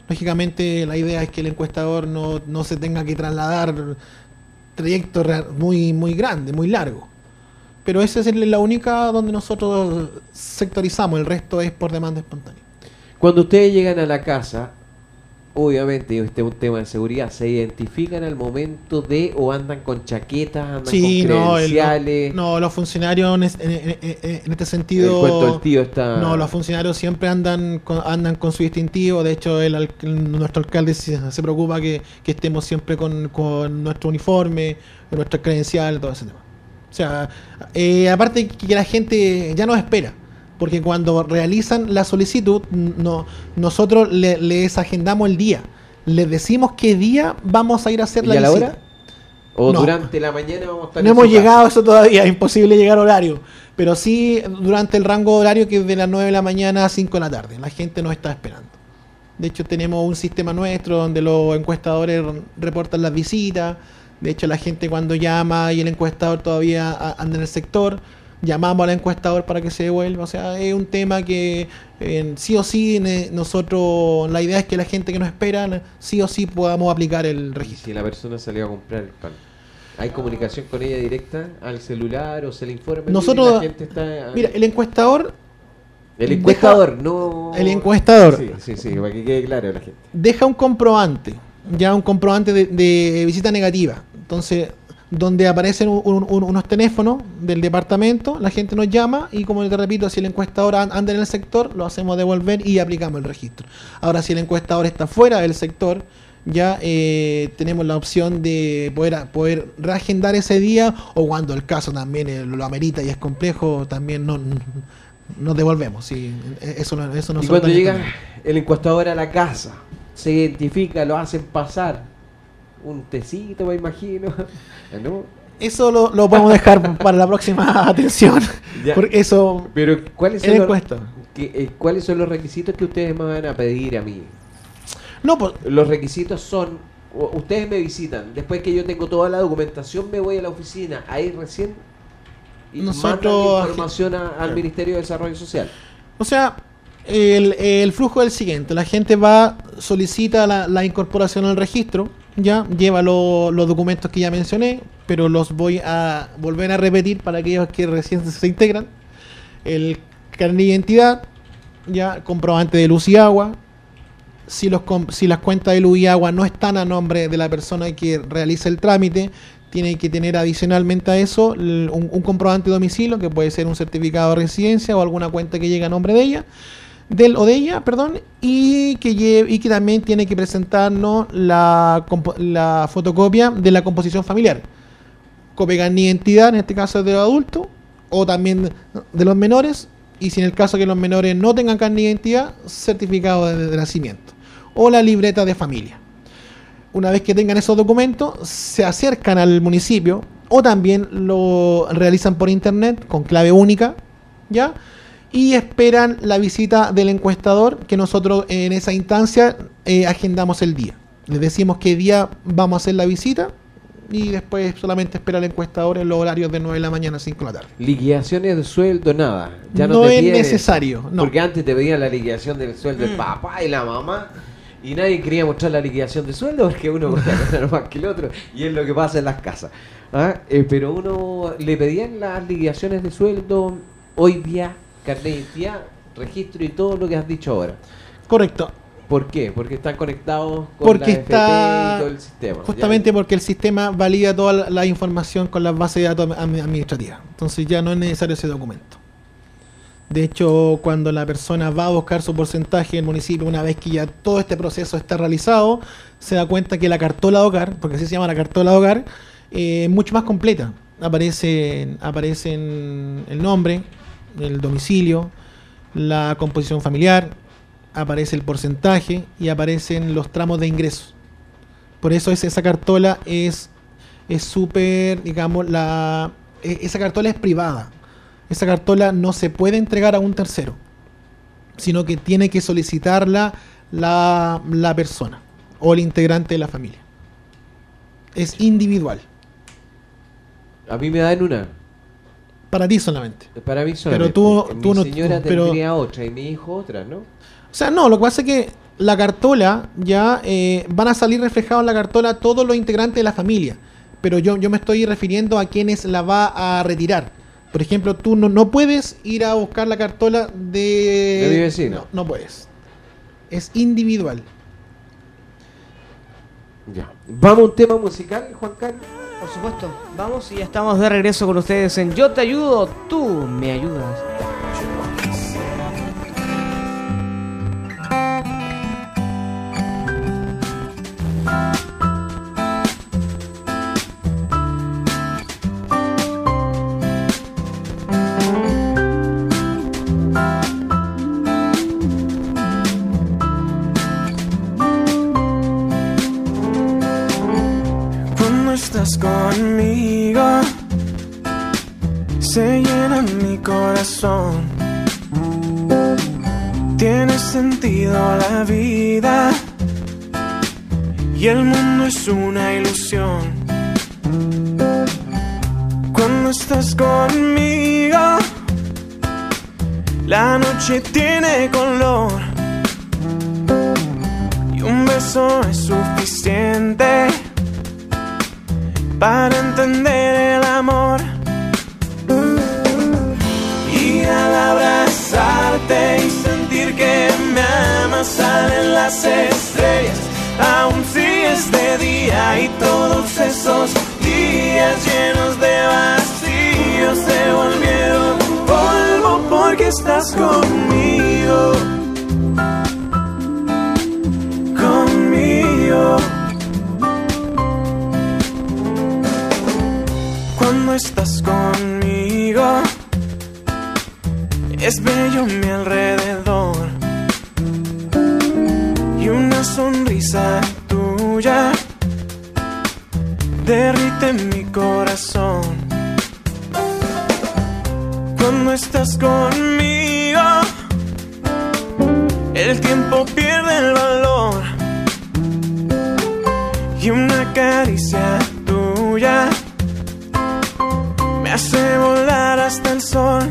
Lógicamente la idea es que el encuestador no, no se tenga que trasladar trayecto muy, muy grande, muy largo. Pero esa es la única donde nosotros sectorizamos, el resto es por demanda espontánea. Cuando ustedes llegan a la casa, obviamente, este es un tema de seguridad, ¿se identifican al momento de o andan con chaquetas, andan Sí, con no, el- credenciales? no, los funcionarios en, es- en- en- en- en este el sentido. tío está... No, los funcionarios siempre andan con, andan con su distintivo. De hecho, el, al- nuestro alcalde se, se preocupa que, que estemos siempre con, con nuestro uniforme, nuestra credencial, todo ese tema. O sea, eh, aparte que la gente ya nos espera. Porque cuando realizan la solicitud, no, nosotros le- les agendamos el día. Les decimos qué día vamos a ir a hacer ¿Y la a la visita. hora? ¿O No. durante la mañana vamos a estar No en hemos llegado a eso todavía, imposible llegar a horario. Pero sí durante el rango horario que es de las 9 de la mañana a 5 de la tarde. La gente nos está esperando. De hecho, tenemos un sistema nuestro donde los encuestadores reportan las visitas. De hecho, la gente cuando llama y el encuestador todavía anda en el sector, llamamos al encuestador para que se devuelva. O sea, es un tema que eh, sí o sí ne- nosotros, la idea es que la gente que nos espera, sí o sí podamos aplicar el registro. si la persona salió a comprar el pan, ¿hay comunicación con ella directa al celular o se le informa? Nosotros- la gente está... Mira, el encuestador el encuestador, no... El encuestador. Sí, sí, sí, para que quede claro la gente. deja un comprobante, ya un comprobante de, de visita negativa. Entonces, donde aparecen un- un- un- unos teléfonos del departamento, la gente nos llama y como te repito, si el encuestador an- anda en el sector, lo hacemos devolver y aplicamos el registro. Ahora, si el encuestador está fuera del sector, ya eh, tenemos la opción de poder, poder reagendar ese día o cuando el caso también eh, lo amerita y es complejo, también no, nos devolvemos. Sí, eso, no- eso Y nosotros cuando llega el encuestador a la casa, se identifica, lo hacen pasar. Un tecito, me imagino. ¿No? Eso lo, lo podemos dejar para la próxima atención. Ya. Porque eso. Pero, ¿cuáles son, los, que- eh, ¿cuáles son los requisitos que ustedes me van a pedir a mí? No, pues. Los requisitos son, ustedes me visitan, después que yo tengo toda la documentación me voy a la oficina, ahí recién y Nosotros- información a- al Ministerio de Desarrollo Social. O sea, el, el flujo es el siguiente: la gente va, solicita la, la incorporación al registro, ya, lleva lo- los documentos que ya mencioné, pero los voy a volver a repetir para aquellos que recién se integran. El carnet de identidad, ya, comprobante de luz y agua. Si, los, si las cuentas de luz y agua no están a nombre de la persona que realiza el trámite, tiene que tener adicionalmente a eso un comprobante de domicilio, que puede ser un certificado de residencia o alguna cuenta que llegue a nombre de ella, del o de ella, perdón, y que lleve, y que también tiene que presentarnos la, la fotocopia de la composición familiar. De identidad, en este caso de los adultos, o también de los menores, y si en el caso que los menores no tengan carnet de identidad, certificado de nacimiento, o la libreta de familia. Una vez que tengan esos documentos, se acercan al municipio o también lo realizan por internet con clave única, ¿ya? Y esperan la visita del encuestador que nosotros en esa instancia eh, agendamos el día. Les decimos qué día vamos a hacer la visita y después solamente espera el encuestador en los horarios de 9 de la mañana a 5 de la tarde. Liquidaciones de sueldo, nada. Ya No no, te es piden necesario, no. Porque antes te pedían la liquidación del sueldo Mm. del papá y la mamá. Y nadie quería mostrar la liquidación de sueldo porque uno podía ganar más que el otro. Y es lo que pasa en las casas. ¿ah? Eh, pero uno le pedían las liquidaciones de sueldo hoy día, carnet de identidad, registro y todo lo que has dicho ahora. Correcto. ¿Por qué? Porque están conectados con Porque la está y todo el sistema. ¿ya? Justamente porque el sistema valida toda la, la información con las bases de datos admi- administrativas. Entonces ya no es necesario ese documento. De hecho, cuando la persona va a buscar su porcentaje en el municipio, una vez que ya todo este proceso está realizado, se da cuenta que la cartola de hogar, porque así se llama la cartola de hogar, eh, es mucho más completa. Aparece, aparecen el nombre, el domicilio, la composición familiar, aparece el porcentaje y aparecen los tramos de ingresos. Por eso es, esa cartola es es súper, digamos, la e- esa cartola es privada. Esa cartola no se puede entregar a un tercero, sino que tiene que solicitarla la, la persona o el integrante de la familia. Es individual, A mí me dan una. Para ti solamente. Para mí solamente. tú- Mi tú no- señora pero- tendría otra y mi hijo otra, ¿no? O sea, no, lo que pasa es que la cartola ya eh, van a salir reflejados en la cartola todos los integrantes de la familia. Pero yo, yo me estoy refiriendo a quienes la va a retirar. Por ejemplo, tú no, no puedes ir a buscar la cartola de... De mi vecino. No, no puedes. Es individual. Ya. ¿Vamos a un tema musical, Juan Carlos? Por supuesto, vamos y ya estamos de regreso con ustedes en Yo te ayudo, tú me ayudas. Estás conmigo, se llena mi corazón. Tiene sentido la vida y el mundo es una ilusión. Cuando estás conmigo, la noche tiene color y un beso es suficiente para entender el amor. Y al abrazarte y sentir que me amas salen las estrellas, aun si es de día y todos esos días llenos de vacío se volvieron polvo porque estás conmigo. Conmigo. Cuando estás conmigo. Es bello mi alrededor y una sonrisa tuya derrite mi corazón. Cuando estás conmigo, el tiempo pierde el valor y una caricia tuya hace volar hasta el sol.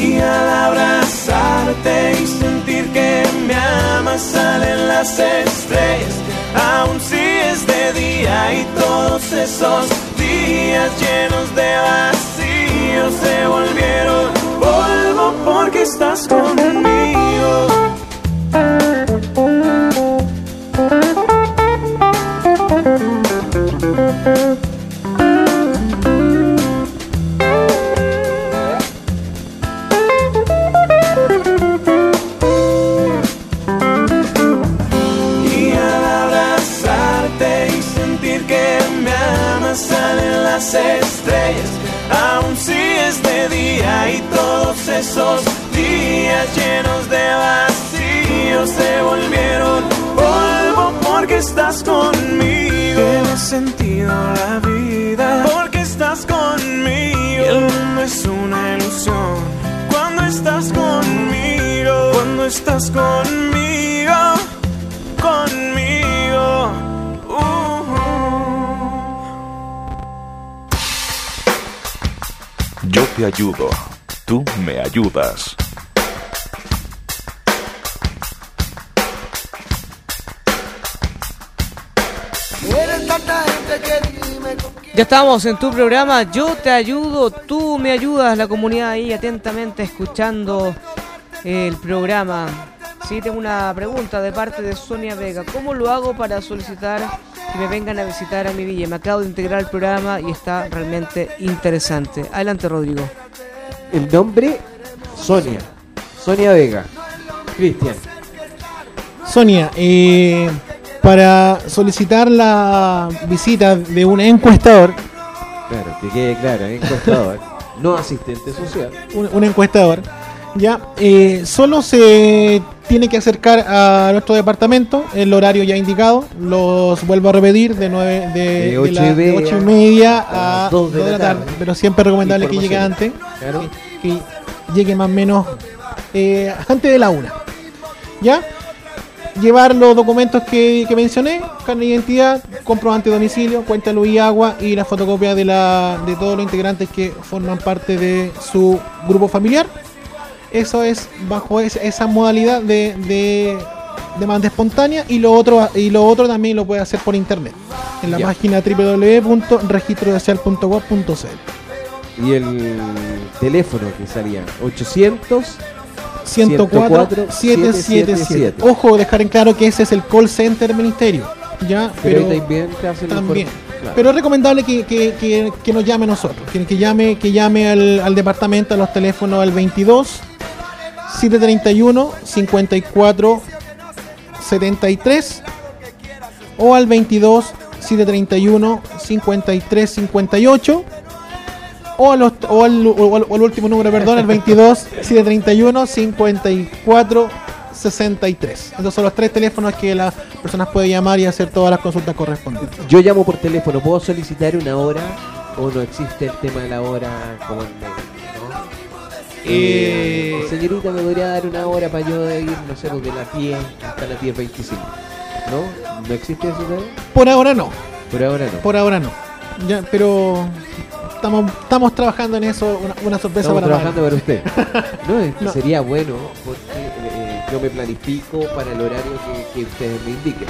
Y al abrazarte y sentir que me amas salen las estrellas, aun si es de día y todos esos días llenos de vacío se volvieron polvo porque estás conmigo. Ya estamos en tu programa Yo te ayudo, tú me ayudas, la comunidad ahí atentamente escuchando el programa. Sí, tengo una pregunta de parte de Sonia Vega. ¿Cómo lo hago para solicitar que me vengan a visitar a mi villa? Me acabo de integrar al programa y está realmente interesante. Adelante, Rodrigo. El nombre, Sonia. Sonia Vega. Cristian. Sonia, eh, para solicitar la visita de un encuestador, Claro, que quede claro, encuestador. no asistente social. un, un encuestador, ya, eh, solo se tiene que acercar a nuestro departamento, el horario ya indicado, los vuelvo a repetir, de, nueve, de, De de ocho la- y de media ocho y media a a dos de 2 de la tarde, tarde. pero siempre es recomendable que llegue antes, Claro. que, que llegue más o menos eh, antes de la una, ¿ya? Llevar los documentos que, que mencioné, carne de identidad, comprobante de domicilio, cuenta de luz y agua y la fotocopia de, la, de todos los integrantes que forman parte de su grupo familiar. Eso es bajo es- esa modalidad de, de demanda espontánea y lo otro y lo otro también lo puede hacer por internet en la página www.registrosocial.gov.cl Y el teléfono que salía, 800 104 777. 777. Ojo, dejar en claro que ese es el call center del ministerio. Ya, Pero, pero, también también. Claro. Pero es recomendable que, que- que- que nos llame a nosotros, que, que llame, que llame al, al departamento a los teléfonos al 22 731 54 73 o al 22 731 53 58 o, a los- o al, o al- o al último número, perdón, el 22 731 54 63. Esos son los tres teléfonos que las personas pueden llamar y hacer todas las consultas correspondientes. Yo llamo por teléfono, ¿puedo solicitar una hora o no existe el tema de la hora como ¿no? Eh, Eh, señorita, ¿me podría dar una hora para yo ir, no sé, de las 10 hasta las 10.25? ¿No? ¿No existe eso todavía? Por ahora no, Por ahora no. por ahora no. Ya, pero estamos, estamos trabajando en eso, una, una sorpresa Estamos para trabajando para usted. No, es que No. sería bueno porque eh, yo me planifico para el horario que, que ustedes me indiquen.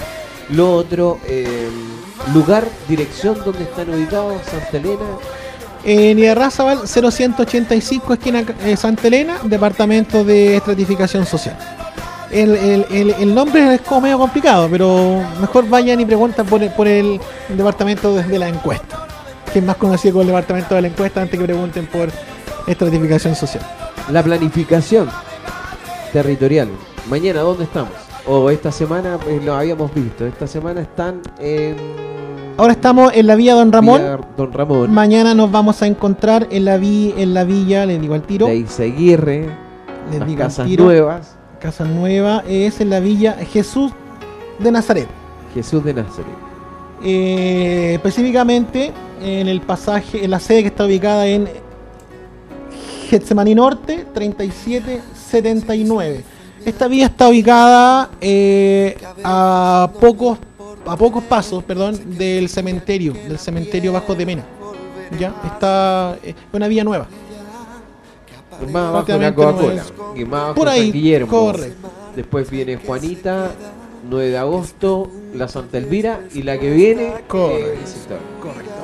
Lo otro, eh, lugar, dirección donde están ubicados, Santa Elena. En Irarrázaval 0185 esquina eh, Santa Elena, departamento de estratificación social. El, el- el- el nombre es como medio complicado, pero mejor vayan y preguntan por el, por el departamento de, de la encuesta, que es más conocido como el departamento de la encuesta antes que pregunten por estratificación social. La planificación territorial. Mañana, ¿dónde estamos? O esta semana, pues lo habíamos visto. Esta semana están en. Ahora estamos en la vía Don Ramón. Villa Don Ramón. Mañana nos vamos a encontrar en la, vi, en la villa, les digo al tiro. De Izaguirre. les digo casas tiro. nuevas. Casa Nueva es en la villa Jesús de Nazaret. Jesús de Nazaret. Eh, específicamente en el pasaje, en la sede que está ubicada en Getsemaní Norte 3779. Esta vía está ubicada eh, a pocos a pocos pasos, perdón, del cementerio, del cementerio Bajo de Mena. Ya está eh, una vía nueva. Más abajo una Prácticamente no Coca-Cola. es- Y más abajo Por ahí, Guillermo. correcto. Después viene Juanita, 9 de agosto, la Santa Elvira. Y la que viene. Correcto. eh.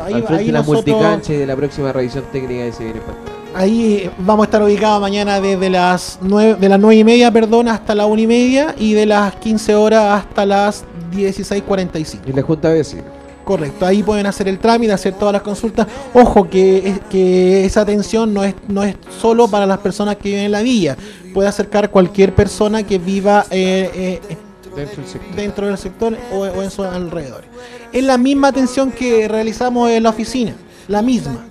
Ahí, Al frente ahí de la nosotros- multicancha y de la próxima revisión técnica que se viene para Ahí vamos a estar ubicados mañana desde las 9, de las 9 y media perdón, hasta la 1 y media y de las 15 horas hasta las 16.45. En la Junta de Vecinos. Correcto, ahí pueden hacer el trámite, hacer todas las consultas. Ojo que, que esa atención no es, no es solo para las personas que viven en la villa, puede acercar cualquier persona que viva eh, eh, Dentro del sector. dentro del sector o, o en sus alrededores. Es la misma atención que realizamos en la oficina, la misma.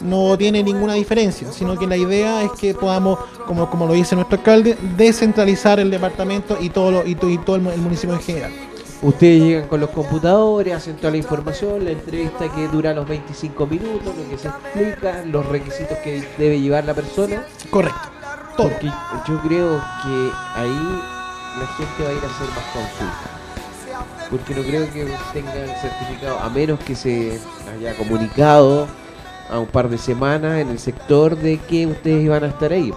No tiene ninguna diferencia, sino que la idea es que podamos, como, como lo dice nuestro alcalde, descentralizar el departamento y todo, lo- y, y todo el, mu- el municipio en general. Ustedes llegan con los computadores, hacen toda la información, la entrevista que dura los 25 minutos, lo que se explica, los requisitos que debe llevar la persona. Correcto. Todo. Porque yo creo que ahí la gente va a ir a hacer más consultas. Porque no creo que tengan certificado, a menos que se haya comunicado a un par de semanas en el sector de que ustedes iban a estar ahí.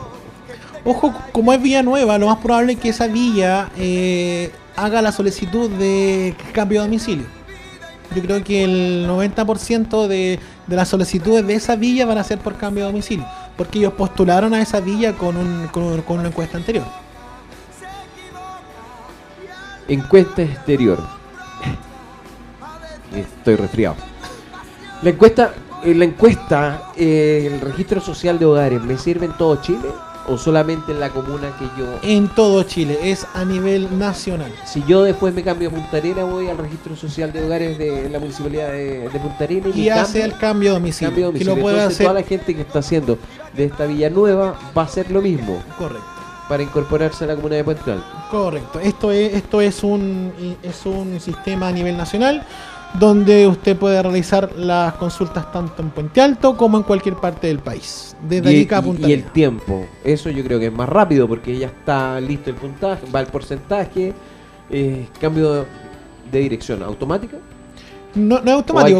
Ojo, como es villa nueva, lo más probable es que esa villa eh, haga la solicitud de cambio de domicilio. Yo creo que el 90% de, de las solicitudes de esa villa van a ser por cambio de domicilio. Porque ellos postularon a esa villa con, un, con, un- con una encuesta anterior. Encuesta exterior. Estoy resfriado. La encuesta, eh, la encuesta, eh, el registro social de hogares, ¿me sirve en todo Chile o solamente en la comuna que yo? En todo Chile, es a nivel nacional. Si yo después me cambio a Punta Arenas, voy al registro social de hogares de la municipalidad de, de Punta Arenas Y hace cambio- el cambio de domicilio. cambio de Que domicilio. lo puede Entonces, hacer. toda la gente que está haciendo de esta villa nueva va a hacer lo mismo Correcto. Para incorporarse a la comuna de Puente Alto. Correcto. Esto es, esto es un es un sistema a nivel nacional donde usted puede realizar las consultas tanto en Puente Alto como en cualquier parte del país. Desde y, Arica a y- Punta y el tiempo, eso yo creo que es más rápido porque ya está listo el puntaje, va el porcentaje, eh, cambio de dirección automática. No, no es automático,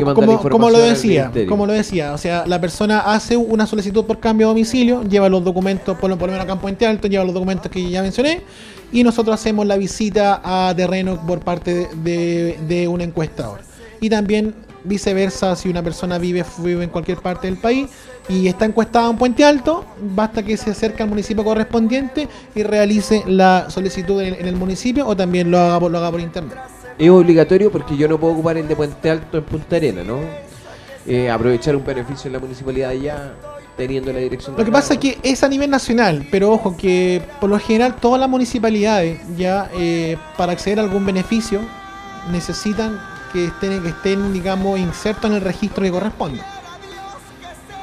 como, lo decía, como lo decía, o sea, la persona hace una solicitud por cambio de domicilio, lleva los documentos, por lo, por lo menos acá en Puente Alto, lleva los documentos que ya mencioné, y nosotros hacemos la visita a terreno por parte de, de- de un encuestador. Y también viceversa, si una persona vive, vive en cualquier parte del país y está encuestada en Puente Alto, basta que se acerque al municipio correspondiente y realice la solicitud en, en el municipio o también lo haga, por- lo haga por internet. Es obligatorio porque yo no puedo ocupar el de Puente Alto en Punta Arena, ¿no? Eh, aprovechar un beneficio en la municipalidad allá teniendo la dirección de Lo que pasa es que es a nivel nacional, pero ojo que por lo general todas las municipalidades ya eh, para acceder a algún beneficio necesitan que estén, que estén digamos, insertos en el registro que corresponde.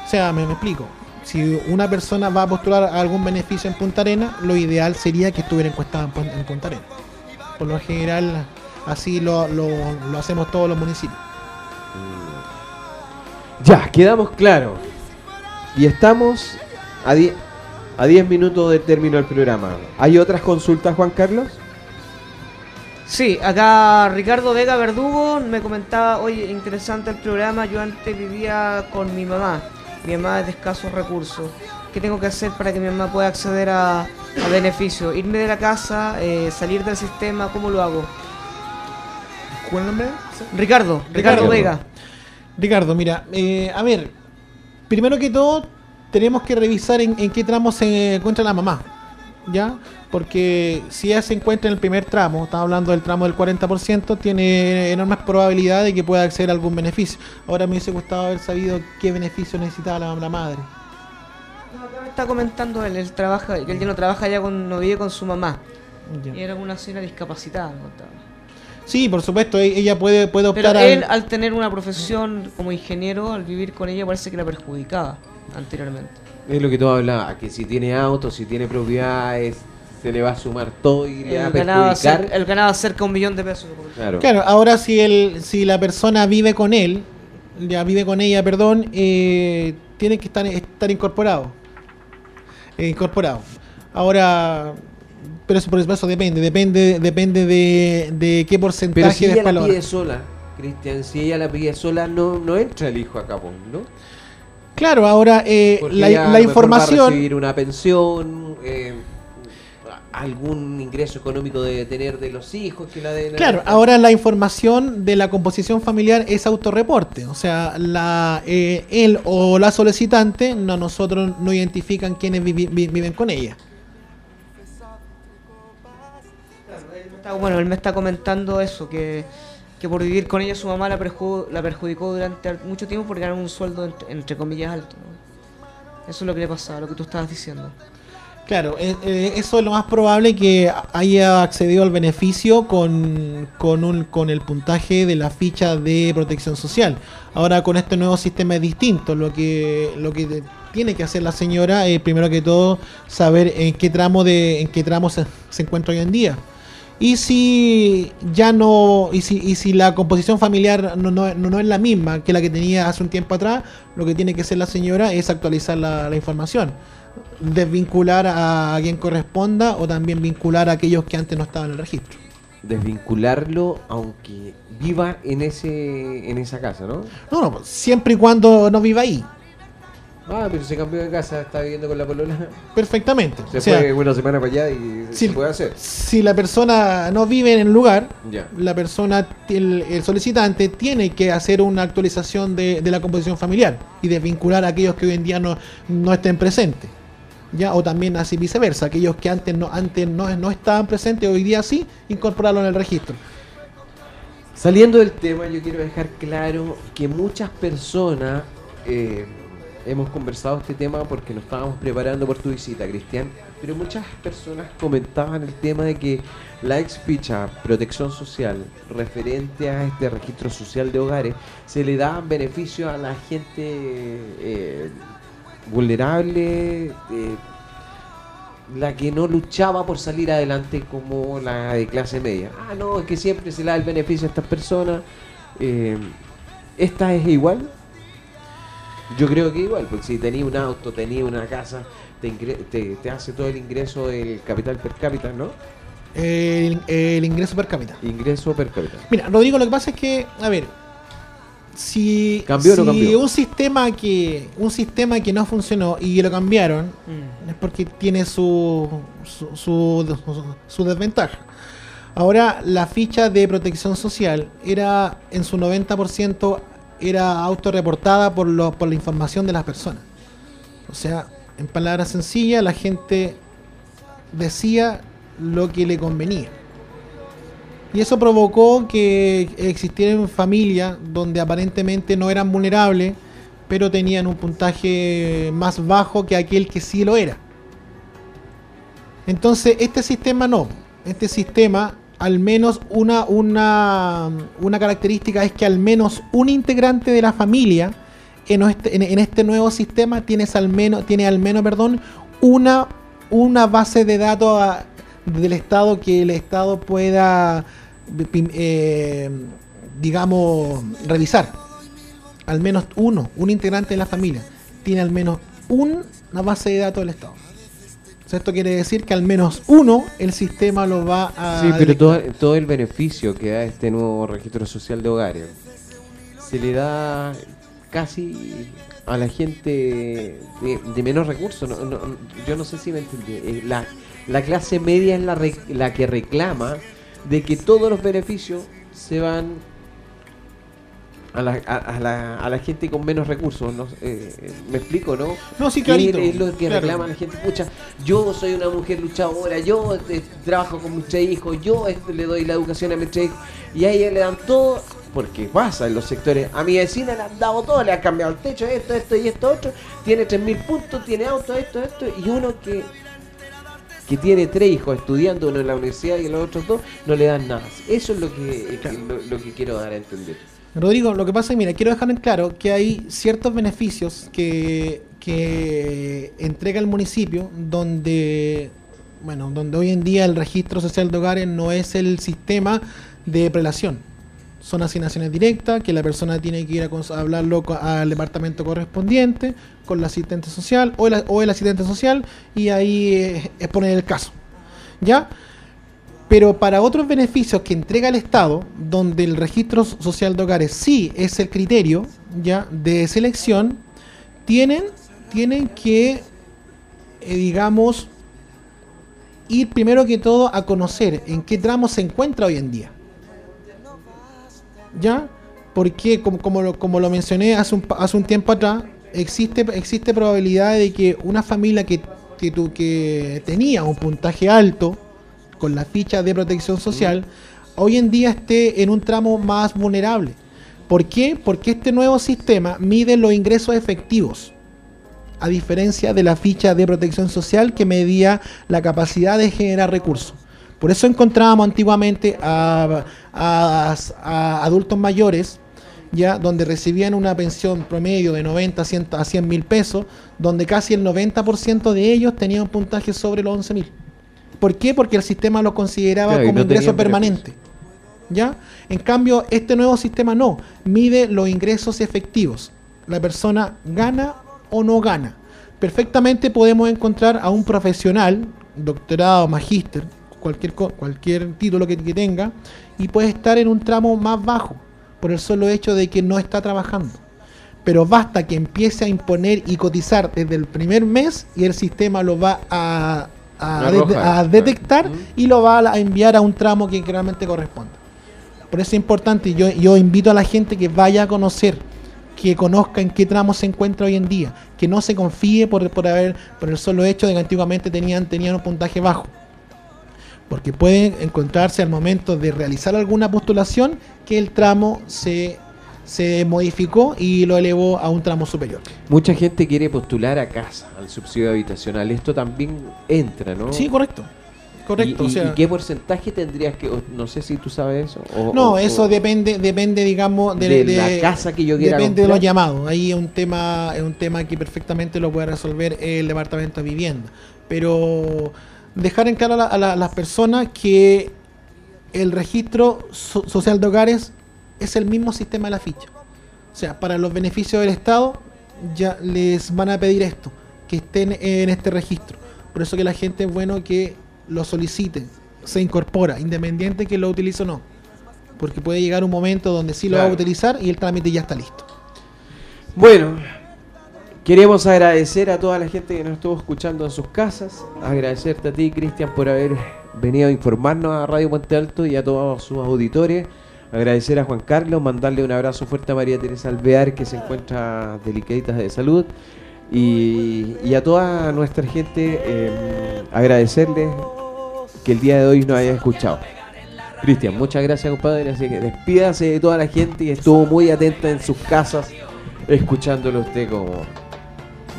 O sea, me, me explico. Si una persona va a postular a algún beneficio en Punta Arena, lo ideal sería que estuviera encuestada en, en Punta Arena. Por lo general, así lo, lo- lo hacemos todos los municipios. Ya, quedamos claros. Y estamos a 10 a 10 minutos de término del programa. ¿Hay otras consultas, Juan Carlos? Sí, acá Ricardo Vega Verdugo me comentaba, oye, interesante el programa, yo antes vivía con mi mamá, mi mamá es de escasos recursos, ¿qué tengo que hacer para que mi mamá pueda acceder a, a beneficios? ¿Irme de la casa, eh, salir del sistema, cómo lo hago? ¿Cuál es el nombre? Ricardo, Ricardo. Vega. Ricardo, mira, eh, a ver, primero que todo tenemos que revisar en, en qué tramo se encuentra la mamá, ¿ya? Porque si ella se encuentra en el primer tramo, estamos hablando del tramo del 40%, tiene enormes probabilidades de que pueda acceder a algún beneficio. Ahora me hubiese gustado haber sabido qué beneficio necesitaba la, la madre. Acá me está comentando él, él trabaja, que él ya no trabaja ya con, no vive con su mamá. Ya. Y era una señora discapacitada, me contaba. Sí, por supuesto, e- ella puede, puede Pero optar él, al- al tener una profesión como ingeniero, al vivir con ella, parece que la perjudicaba anteriormente. Es lo que tú hablabas, que si tiene auto, si tiene propiedades, se le va a sumar todo y le va a Él ganaba, perjudicar. él ganaba cerca de un millón de pesos. Claro. Claro, ahora si el, si la persona vive con él, ya vive con ella, perdón, eh, tiene que estar, estar incorporado. Eh, incorporado. Ahora, pero eso por eso depende, depende, depende de, de qué porcentaje Pero si de ella la pide sola, Cristian, si ella la pide sola, no, no entra el hijo acá, po, ¿no? Claro, ahora eh, la, ella a la mejor Va a información, recibir una pensión, eh, algún ingreso económico debe tener de los hijos que la deben claro, ahora la información de la composición familiar es autorreporte, o sea, la eh, él o la solicitante, no nosotros no identifican quiénes vi- viven con ella. Bueno, él me está comentando eso, que, que por vivir con ella su mamá la, perju- la perjudicó durante mucho tiempo por ganar un sueldo entre, comillas alto. Eso es lo que le pasaba, lo que tú estabas diciendo. Claro, eh, eh, eso es lo más probable que haya accedido al beneficio con, con, un, con el puntaje de la ficha de protección social. Ahora con este nuevo sistema es distinto. Lo que, lo que tiene que hacer la señora es primero que todo saber en qué tramo de en qué tramo se, se encuentra hoy en día. Y si ya no, y si, y si la composición familiar no, no- no- es la misma que la que tenía hace un tiempo atrás, lo que tiene que hacer la señora es actualizar la, la información. Desvincular a quien corresponda o también vincular a aquellos que antes no estaban en el registro. Desvincularlo aunque viva en ese en esa casa, ¿no? No, no, siempre y cuando no viva ahí. Ah, pero se cambió de casa, está viviendo con la polola. Perfectamente. Se O sea, fue una semana para allá y si, se puede hacer. si la persona no vive en el lugar, Ya. la persona, el, el solicitante tiene que hacer una actualización de, de la composición familiar y desvincular a aquellos que hoy en día no, no estén presentes. ¿Ya? O también así viceversa, aquellos que antes no, antes no, no estaban presentes, hoy día sí, incorporarlo en el registro. Saliendo del tema, yo quiero dejar claro que muchas personas eh, hemos conversado este tema porque nos estábamos preparando por tu visita, Cristian, pero muchas personas comentaban el tema de que la ex ficha protección social referente a este registro social de hogares se le daban beneficios a la gente eh, vulnerable, eh, la que no luchaba por salir adelante como la de clase media. Ah, no, es que siempre se le da el beneficio a estas personas. Eh, ¿Esta es igual? Yo creo que igual, porque si tenía un auto, tenía una casa, te, ingre- te, te hace todo el ingreso del capital per cápita, ¿no? El, el ingreso per cápita. Ingreso per cápita. Mira, Rodrigo, lo que pasa es que, a ver, si, ¿Cambió o no si cambió? un sistema que un sistema que no funcionó y lo cambiaron Mm. es porque tiene su su, su, su desventaja. Ahora, la ficha de protección social era en su 90% era autorreportada por, lo, por la información de las personas. O sea, en palabras sencillas, la gente decía lo que le convenía. Y eso provocó que existieran familias donde aparentemente no eran vulnerables, pero tenían un puntaje más bajo que aquel que sí lo era. Entonces, este sistema no. Este sistema, al menos una, una, una característica es que al menos un integrante de la familia en este, en- en este nuevo sistema tienes al menos, tiene al menos perdón, una, una base de datos a- del Estado que el Estado pueda, eh, digamos, revisar. Al menos uno, un integrante de la familia, tiene al menos un- una base de datos del Estado. O sea, esto quiere decir que al menos uno el sistema lo va a... Sí, pero todo, todo el beneficio que da este nuevo registro social de hogares se le da casi a la gente de, de menos recursos. No- no- yo no sé si me entendí. Eh, La, la clase media es la, re- la que reclama de que todos los beneficios se van a la, a, a la, a la gente con menos recursos. No, sé, eh, ¿Me explico, no? No, sí, clarito. Es lo que Claro. reclama la gente. Pucha, yo soy una mujer luchadora, yo eh, trabajo con mis tres hijos, yo este, le doy la educación a mis tres hijos. Y a ella le dan todo, porque pasa en los sectores. A mi vecina le han dado todo, le han cambiado el techo, esto, esto y esto otro. Tiene 3.000 puntos, tiene auto, esto, esto. Y uno que, que tiene tres hijos estudiando, uno en la universidad y los otros dos, no le dan nada. Eso es lo que, lo, lo que quiero dar a entender. Rodrigo, lo que pasa es, mira, quiero dejar en claro que hay ciertos beneficios que, que entrega el municipio donde, bueno, donde hoy en día el registro social de hogares no es el sistema de prelación. Son asignaciones directas que la persona tiene que ir a, hablarlo al departamento correspondiente, con la asistente social o el, o el asistente social y ahí eh, exponer el caso. ¿Ya? Pero para otros beneficios que entrega el Estado, donde el registro social de hogares sí es el criterio ya de selección, tienen, tienen que, eh, digamos, ir primero que todo a conocer en qué tramo se encuentra hoy en día. ¿Ya? Porque, como, como, lo, como lo mencioné hace un, hace un tiempo atrás, existe, existe probabilidad de que una familia que, que, que tenía un puntaje alto con la ficha de protección social, hoy en día esté en un tramo más vulnerable. ¿Por qué? Porque este nuevo sistema mide los ingresos efectivos, a diferencia de la ficha de protección social que medía la capacidad de generar recursos. Por eso encontrábamos antiguamente a, a- a adultos mayores, ya donde recibían una pensión promedio de 90 a 100 a 100 mil pesos, donde casi el 90% de ellos tenían un puntaje sobre los 11 mil. ¿Por qué? Porque el sistema lo consideraba Claro, como no ingreso permanente. ¿Ya? En cambio, este nuevo sistema no, mide los ingresos efectivos. La persona gana o no gana. Perfectamente podemos encontrar a un profesional, doctorado, magíster, cualquier, cualquier título que, que tenga, y puede estar en un tramo más bajo, por el solo hecho de que no está trabajando. Pero basta que empiece a imponer y cotizar desde el primer mes y el sistema lo va a, a, detectar y lo va a enviar a un tramo que realmente corresponde. Por eso es importante, yo invito a la gente que vaya a conocer, que conozca en qué tramo se encuentra hoy en día, que no se confíe por, por haber, por el solo hecho de que antiguamente tenían, tenían un puntaje bajo. Porque pueden encontrarse al momento de realizar alguna postulación que el tramo se, se modificó y lo elevó a un tramo superior. Mucha gente quiere postular a casa, al subsidio habitacional. Esto también entra, ¿no? Sí, correcto. Correcto. ¿Y, o sea, y qué porcentaje tendrías que.? No sé si tú sabes eso. o- No, o- eso depende, depende, digamos, de, de la casa que yo quiera Depende de los llamados. Ahí es un tema, es un tema que perfectamente lo puede resolver el departamento de vivienda. Pero dejar en claro a, la- a la- a las personas que el registro so- social de hogares es el mismo sistema de la ficha. O sea, para los beneficios del Estado ya les van a pedir esto, que estén en este registro. Por eso que la gente es bueno que lo solicite, se incorpora, independiente que lo utilice o no. Porque puede llegar un momento donde sí lo va a utilizar y el trámite ya está listo. Bueno, queremos agradecer a toda la gente que nos estuvo escuchando en sus casas. Agradecerte a ti, Cristian, por haber venido a informarnos a Radio Puente Alto y a todos sus auditores. Agradecer a Juan Carlos, mandarle un abrazo fuerte a María Teresa Alvear, que se encuentra delicadita de salud. Y, a toda nuestra gente, eh, agradecerles que el día de hoy nos haya escuchado. Cristian, muchas gracias, compadre. Así que despídase de toda la gente que estuvo muy atenta en sus casas, escuchándolo usted como.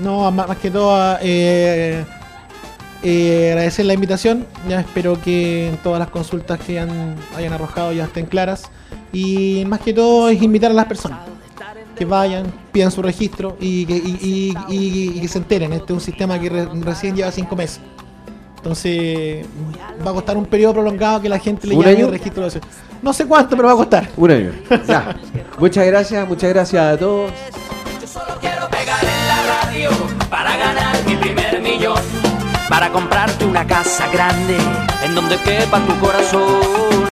No, más, que todo, eh, eh, agradecer la invitación. Ya espero que todas las consultas que han, hayan arrojado ya estén claras. Y más que todo es invitar a las personas que vayan, pidan su registro y que, y- y- y- y que se enteren. Este es un sistema que re- recién lleva cinco meses. Entonces va a costar un periodo prolongado que la gente le ¿Un llame el registro. de eso. No sé cuánto, pero va a costar. Un año. Ya. Muchas gracias, muchas gracias a todos. Quiero pegar en la radio para ganar mi primer millón. Para comprarte una casa grande en donde quepa tu corazón.